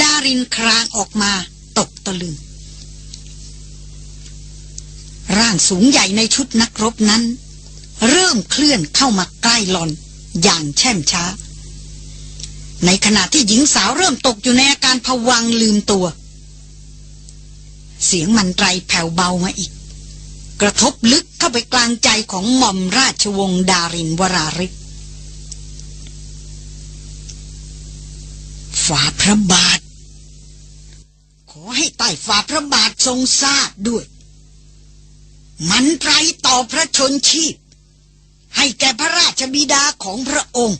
ดารินครางออกมาตกตะลึง ร่างสูงใหญ่ในชุดนักรบนั้น เริ่มเคลื่อนเข้ามาใกล้หลอน อย่างแช่มช้า ในขณะที่หญิงสาวเริ่มตกอยู่ในอาการผวังลืมตัว เสียงมันไตรแผ่วเบามาอีก กระทบลึกเข้าไปกลางใจของหม่อมราชวงศ์ดารินวราริศฝ่าพระบาท ขอให้ใต้ฝ่าพระบาททรงทราบด้วย มันไตรต่อพระชนชีพ ให้แก่พระราชบิดาของพระองค์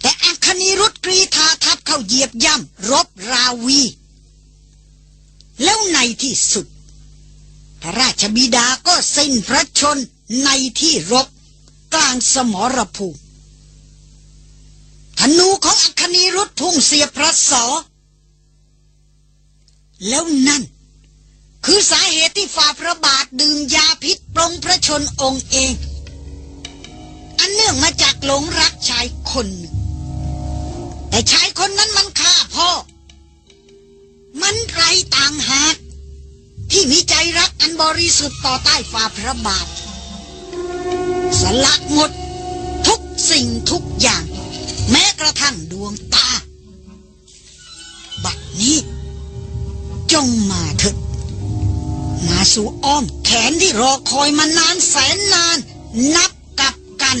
แต่อัคนีรุดกรีธาทัพเข้าเหยียบย่ำรบราวี แล้วในที่สุด พระราชบิดาก็สิ้นพระชนในที่รบกลางสมรภูมิธนูของอัคนีรุดพุ่งเสียพระสอ แล้วนั่น คือสาเหตุที่ฝ่าพระบาทดื่มยาพิษปรงพระชนองค์เอง อันเนื่องมาจากหลงรักชายคนแต่ชายคนนั้นมันฆ่าพ่อ มันไรต่างหากที่มีใจรักอันบริสุทธิ์ต่อใต้ฝ่าพระบาท สละหมดทุกสิ่งทุกอย่าง แม้กระทั่งดวงตา บัดนี้จงมาเถิด มาสู่อ้อมแขนที่รอคอยมานานแสนนาน นับกับกัน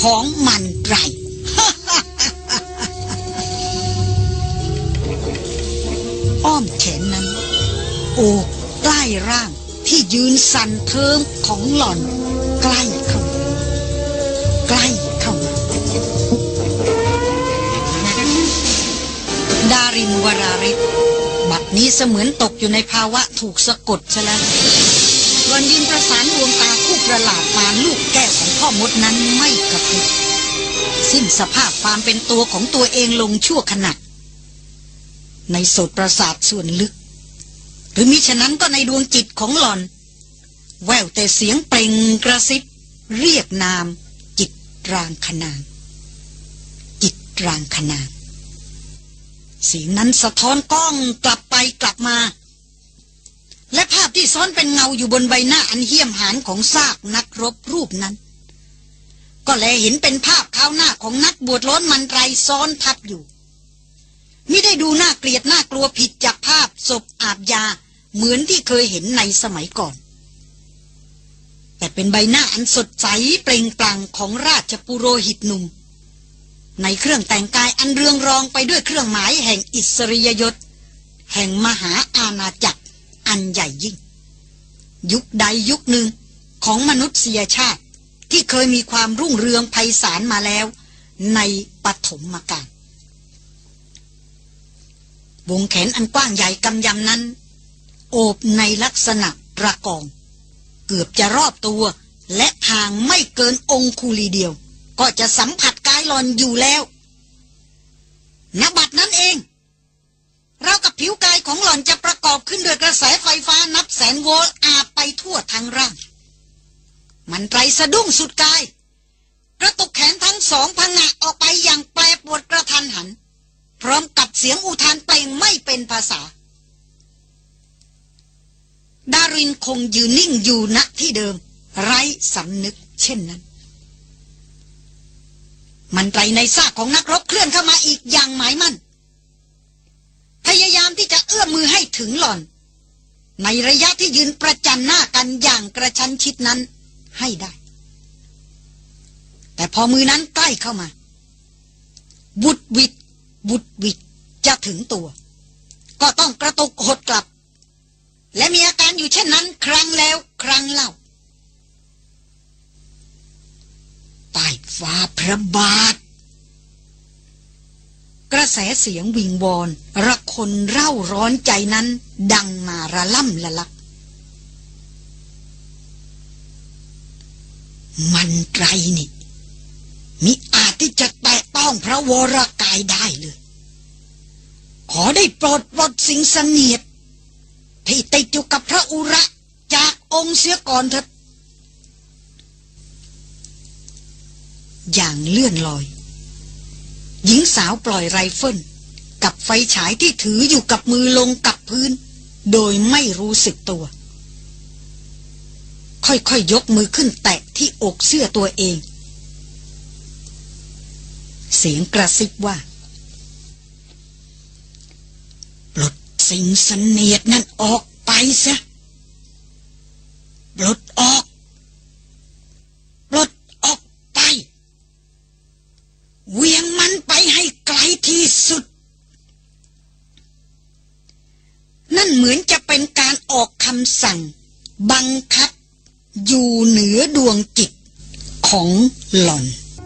ของมันไรอ้อมแขนนั้น โอบใกล้ร่างที่ยืนสั่นเทิมของหล่อน ใกล้เข้ามาใกล้เข้ามาดารินวราริศ นี้เสมือนตกอยู่ในภาวะถูกสะกดซะแล้วหลอนยืนประสานดวงตาคู่ประหลาดปาลูกแก้วของพ่อมดนั้นไม่กระพริบสิ้นสภาพความเป็นตัวของตัวเองลงชั่วขณะในโสตประสาทส่วนลึก หรือมิฉะนั้นก็ในดวงจิตของหลอน แววแต่เสียงเปล่งกระซิบ เรียกนาม จิตรางคนาง จิตรางคนาง เสียงนั้นสะท้อนกล้องกลับไปกลับมา และภาพที่ซ้อนเป็นเงาอยู่บนใบหน้าอันเหี้ยมหานของซากนักรบรูปนั้น ก็แลเห็นเป็นภาพข้าวหน้าของนักบวชล้นมันไรซ้อนทับอยู่มิได้ดูน่าเกลียดน่ากลัวผิดจากภาพศพอาบยาเหมือนที่เคยเห็นในสมัยก่อน แต่เป็นใบหน้าอันสดใสเปล่งปลั่งของราชปุโรหิตหนุ่ม ในเครื่องแต่งกายอันเรืองรองไปด้วยเครื่องหมายแห่งอิสริยยศ แห่งมหาอาณาจักรอันใหญ่ยิ่ง ยุคใดยุคหนึ่งของมนุษยชาติที่เคยมีความรุ่งเรืองไพศาลมาแล้ว ในปฐมกาลวงแขนอันกว้างใหญ่กำยำนั้น โอบในลักษณะระกอง เกือบจะรอบตัวและทางไม่เกินองคูลีเดียว ก็จะสัมผัส กายหลอนอยู่แล้วนบัดนั้นเอง เรากับผิวกายของหล่อนจะประกอบขึ้นด้วยกระแสไฟฟ้านับแสนโวลต์อาบไปทั่วทั้งร่าง มันไตรสะดุ้งสุดกาย กระตุกแขนทั้งสองพังงะออกไปอย่างแปรปวดกระทันหัน พร้อมกับเสียงอุทานเปไม่เป็นภาษา ดารินคงยืนนิ่งอยู่ณที่เดิม ไร้สำนึกเช่นนั้น มันไตรในซากของนักรบเคลื่อนเข้ามาอีกอย่างหมายมั่น พยายามที่จะเอื้อมมือให้ถึงหล่อน ในระยะที่ยืนประจันหน้ากันอย่างกระชั้นชิดนั้นให้ได้ แต่พอมือนั้นใกล้เข้ามา บุดวิดบุดวิดจะถึงตัว ก็ต้องกระตุกหดกลับ และมีอาการอยู่เช่นนั้น ครั้งแล้วครั้งเล่า ใต้ฟ้าพระบาท กระแสเสียงวิงวอนระคนเร่าร้อนใจนั้น ดังมาระล่ำละลัก มันไกรนี่มิอาจที่จะแตะต้องพระวรากายได้เลย ขอได้โปรดปลดสิ่งเสนียดที่ติดอยู่กับพระอุระจากองค์เสียก่อนเถิด อย่างเลื่อนลอย หญิงสาวปล่อยไรเฟิลกับไฟฉายที่ถืออยู่กับมือลงกับพื้น โดยไม่รู้สึกตัว ค่อยๆยยกมือขึ้นแตะที่อกเสื้อตัวเอง เสียงกระซิบว่าปลดสิ่งสเสนียดนั่นออกไปซะปลดออก เวียงมันไปให้ไกลที่สุด นั่นเหมือนจะเป็นการออกคำสั่ง บังคับ อยู่เหนือดวงจิตของหล่อน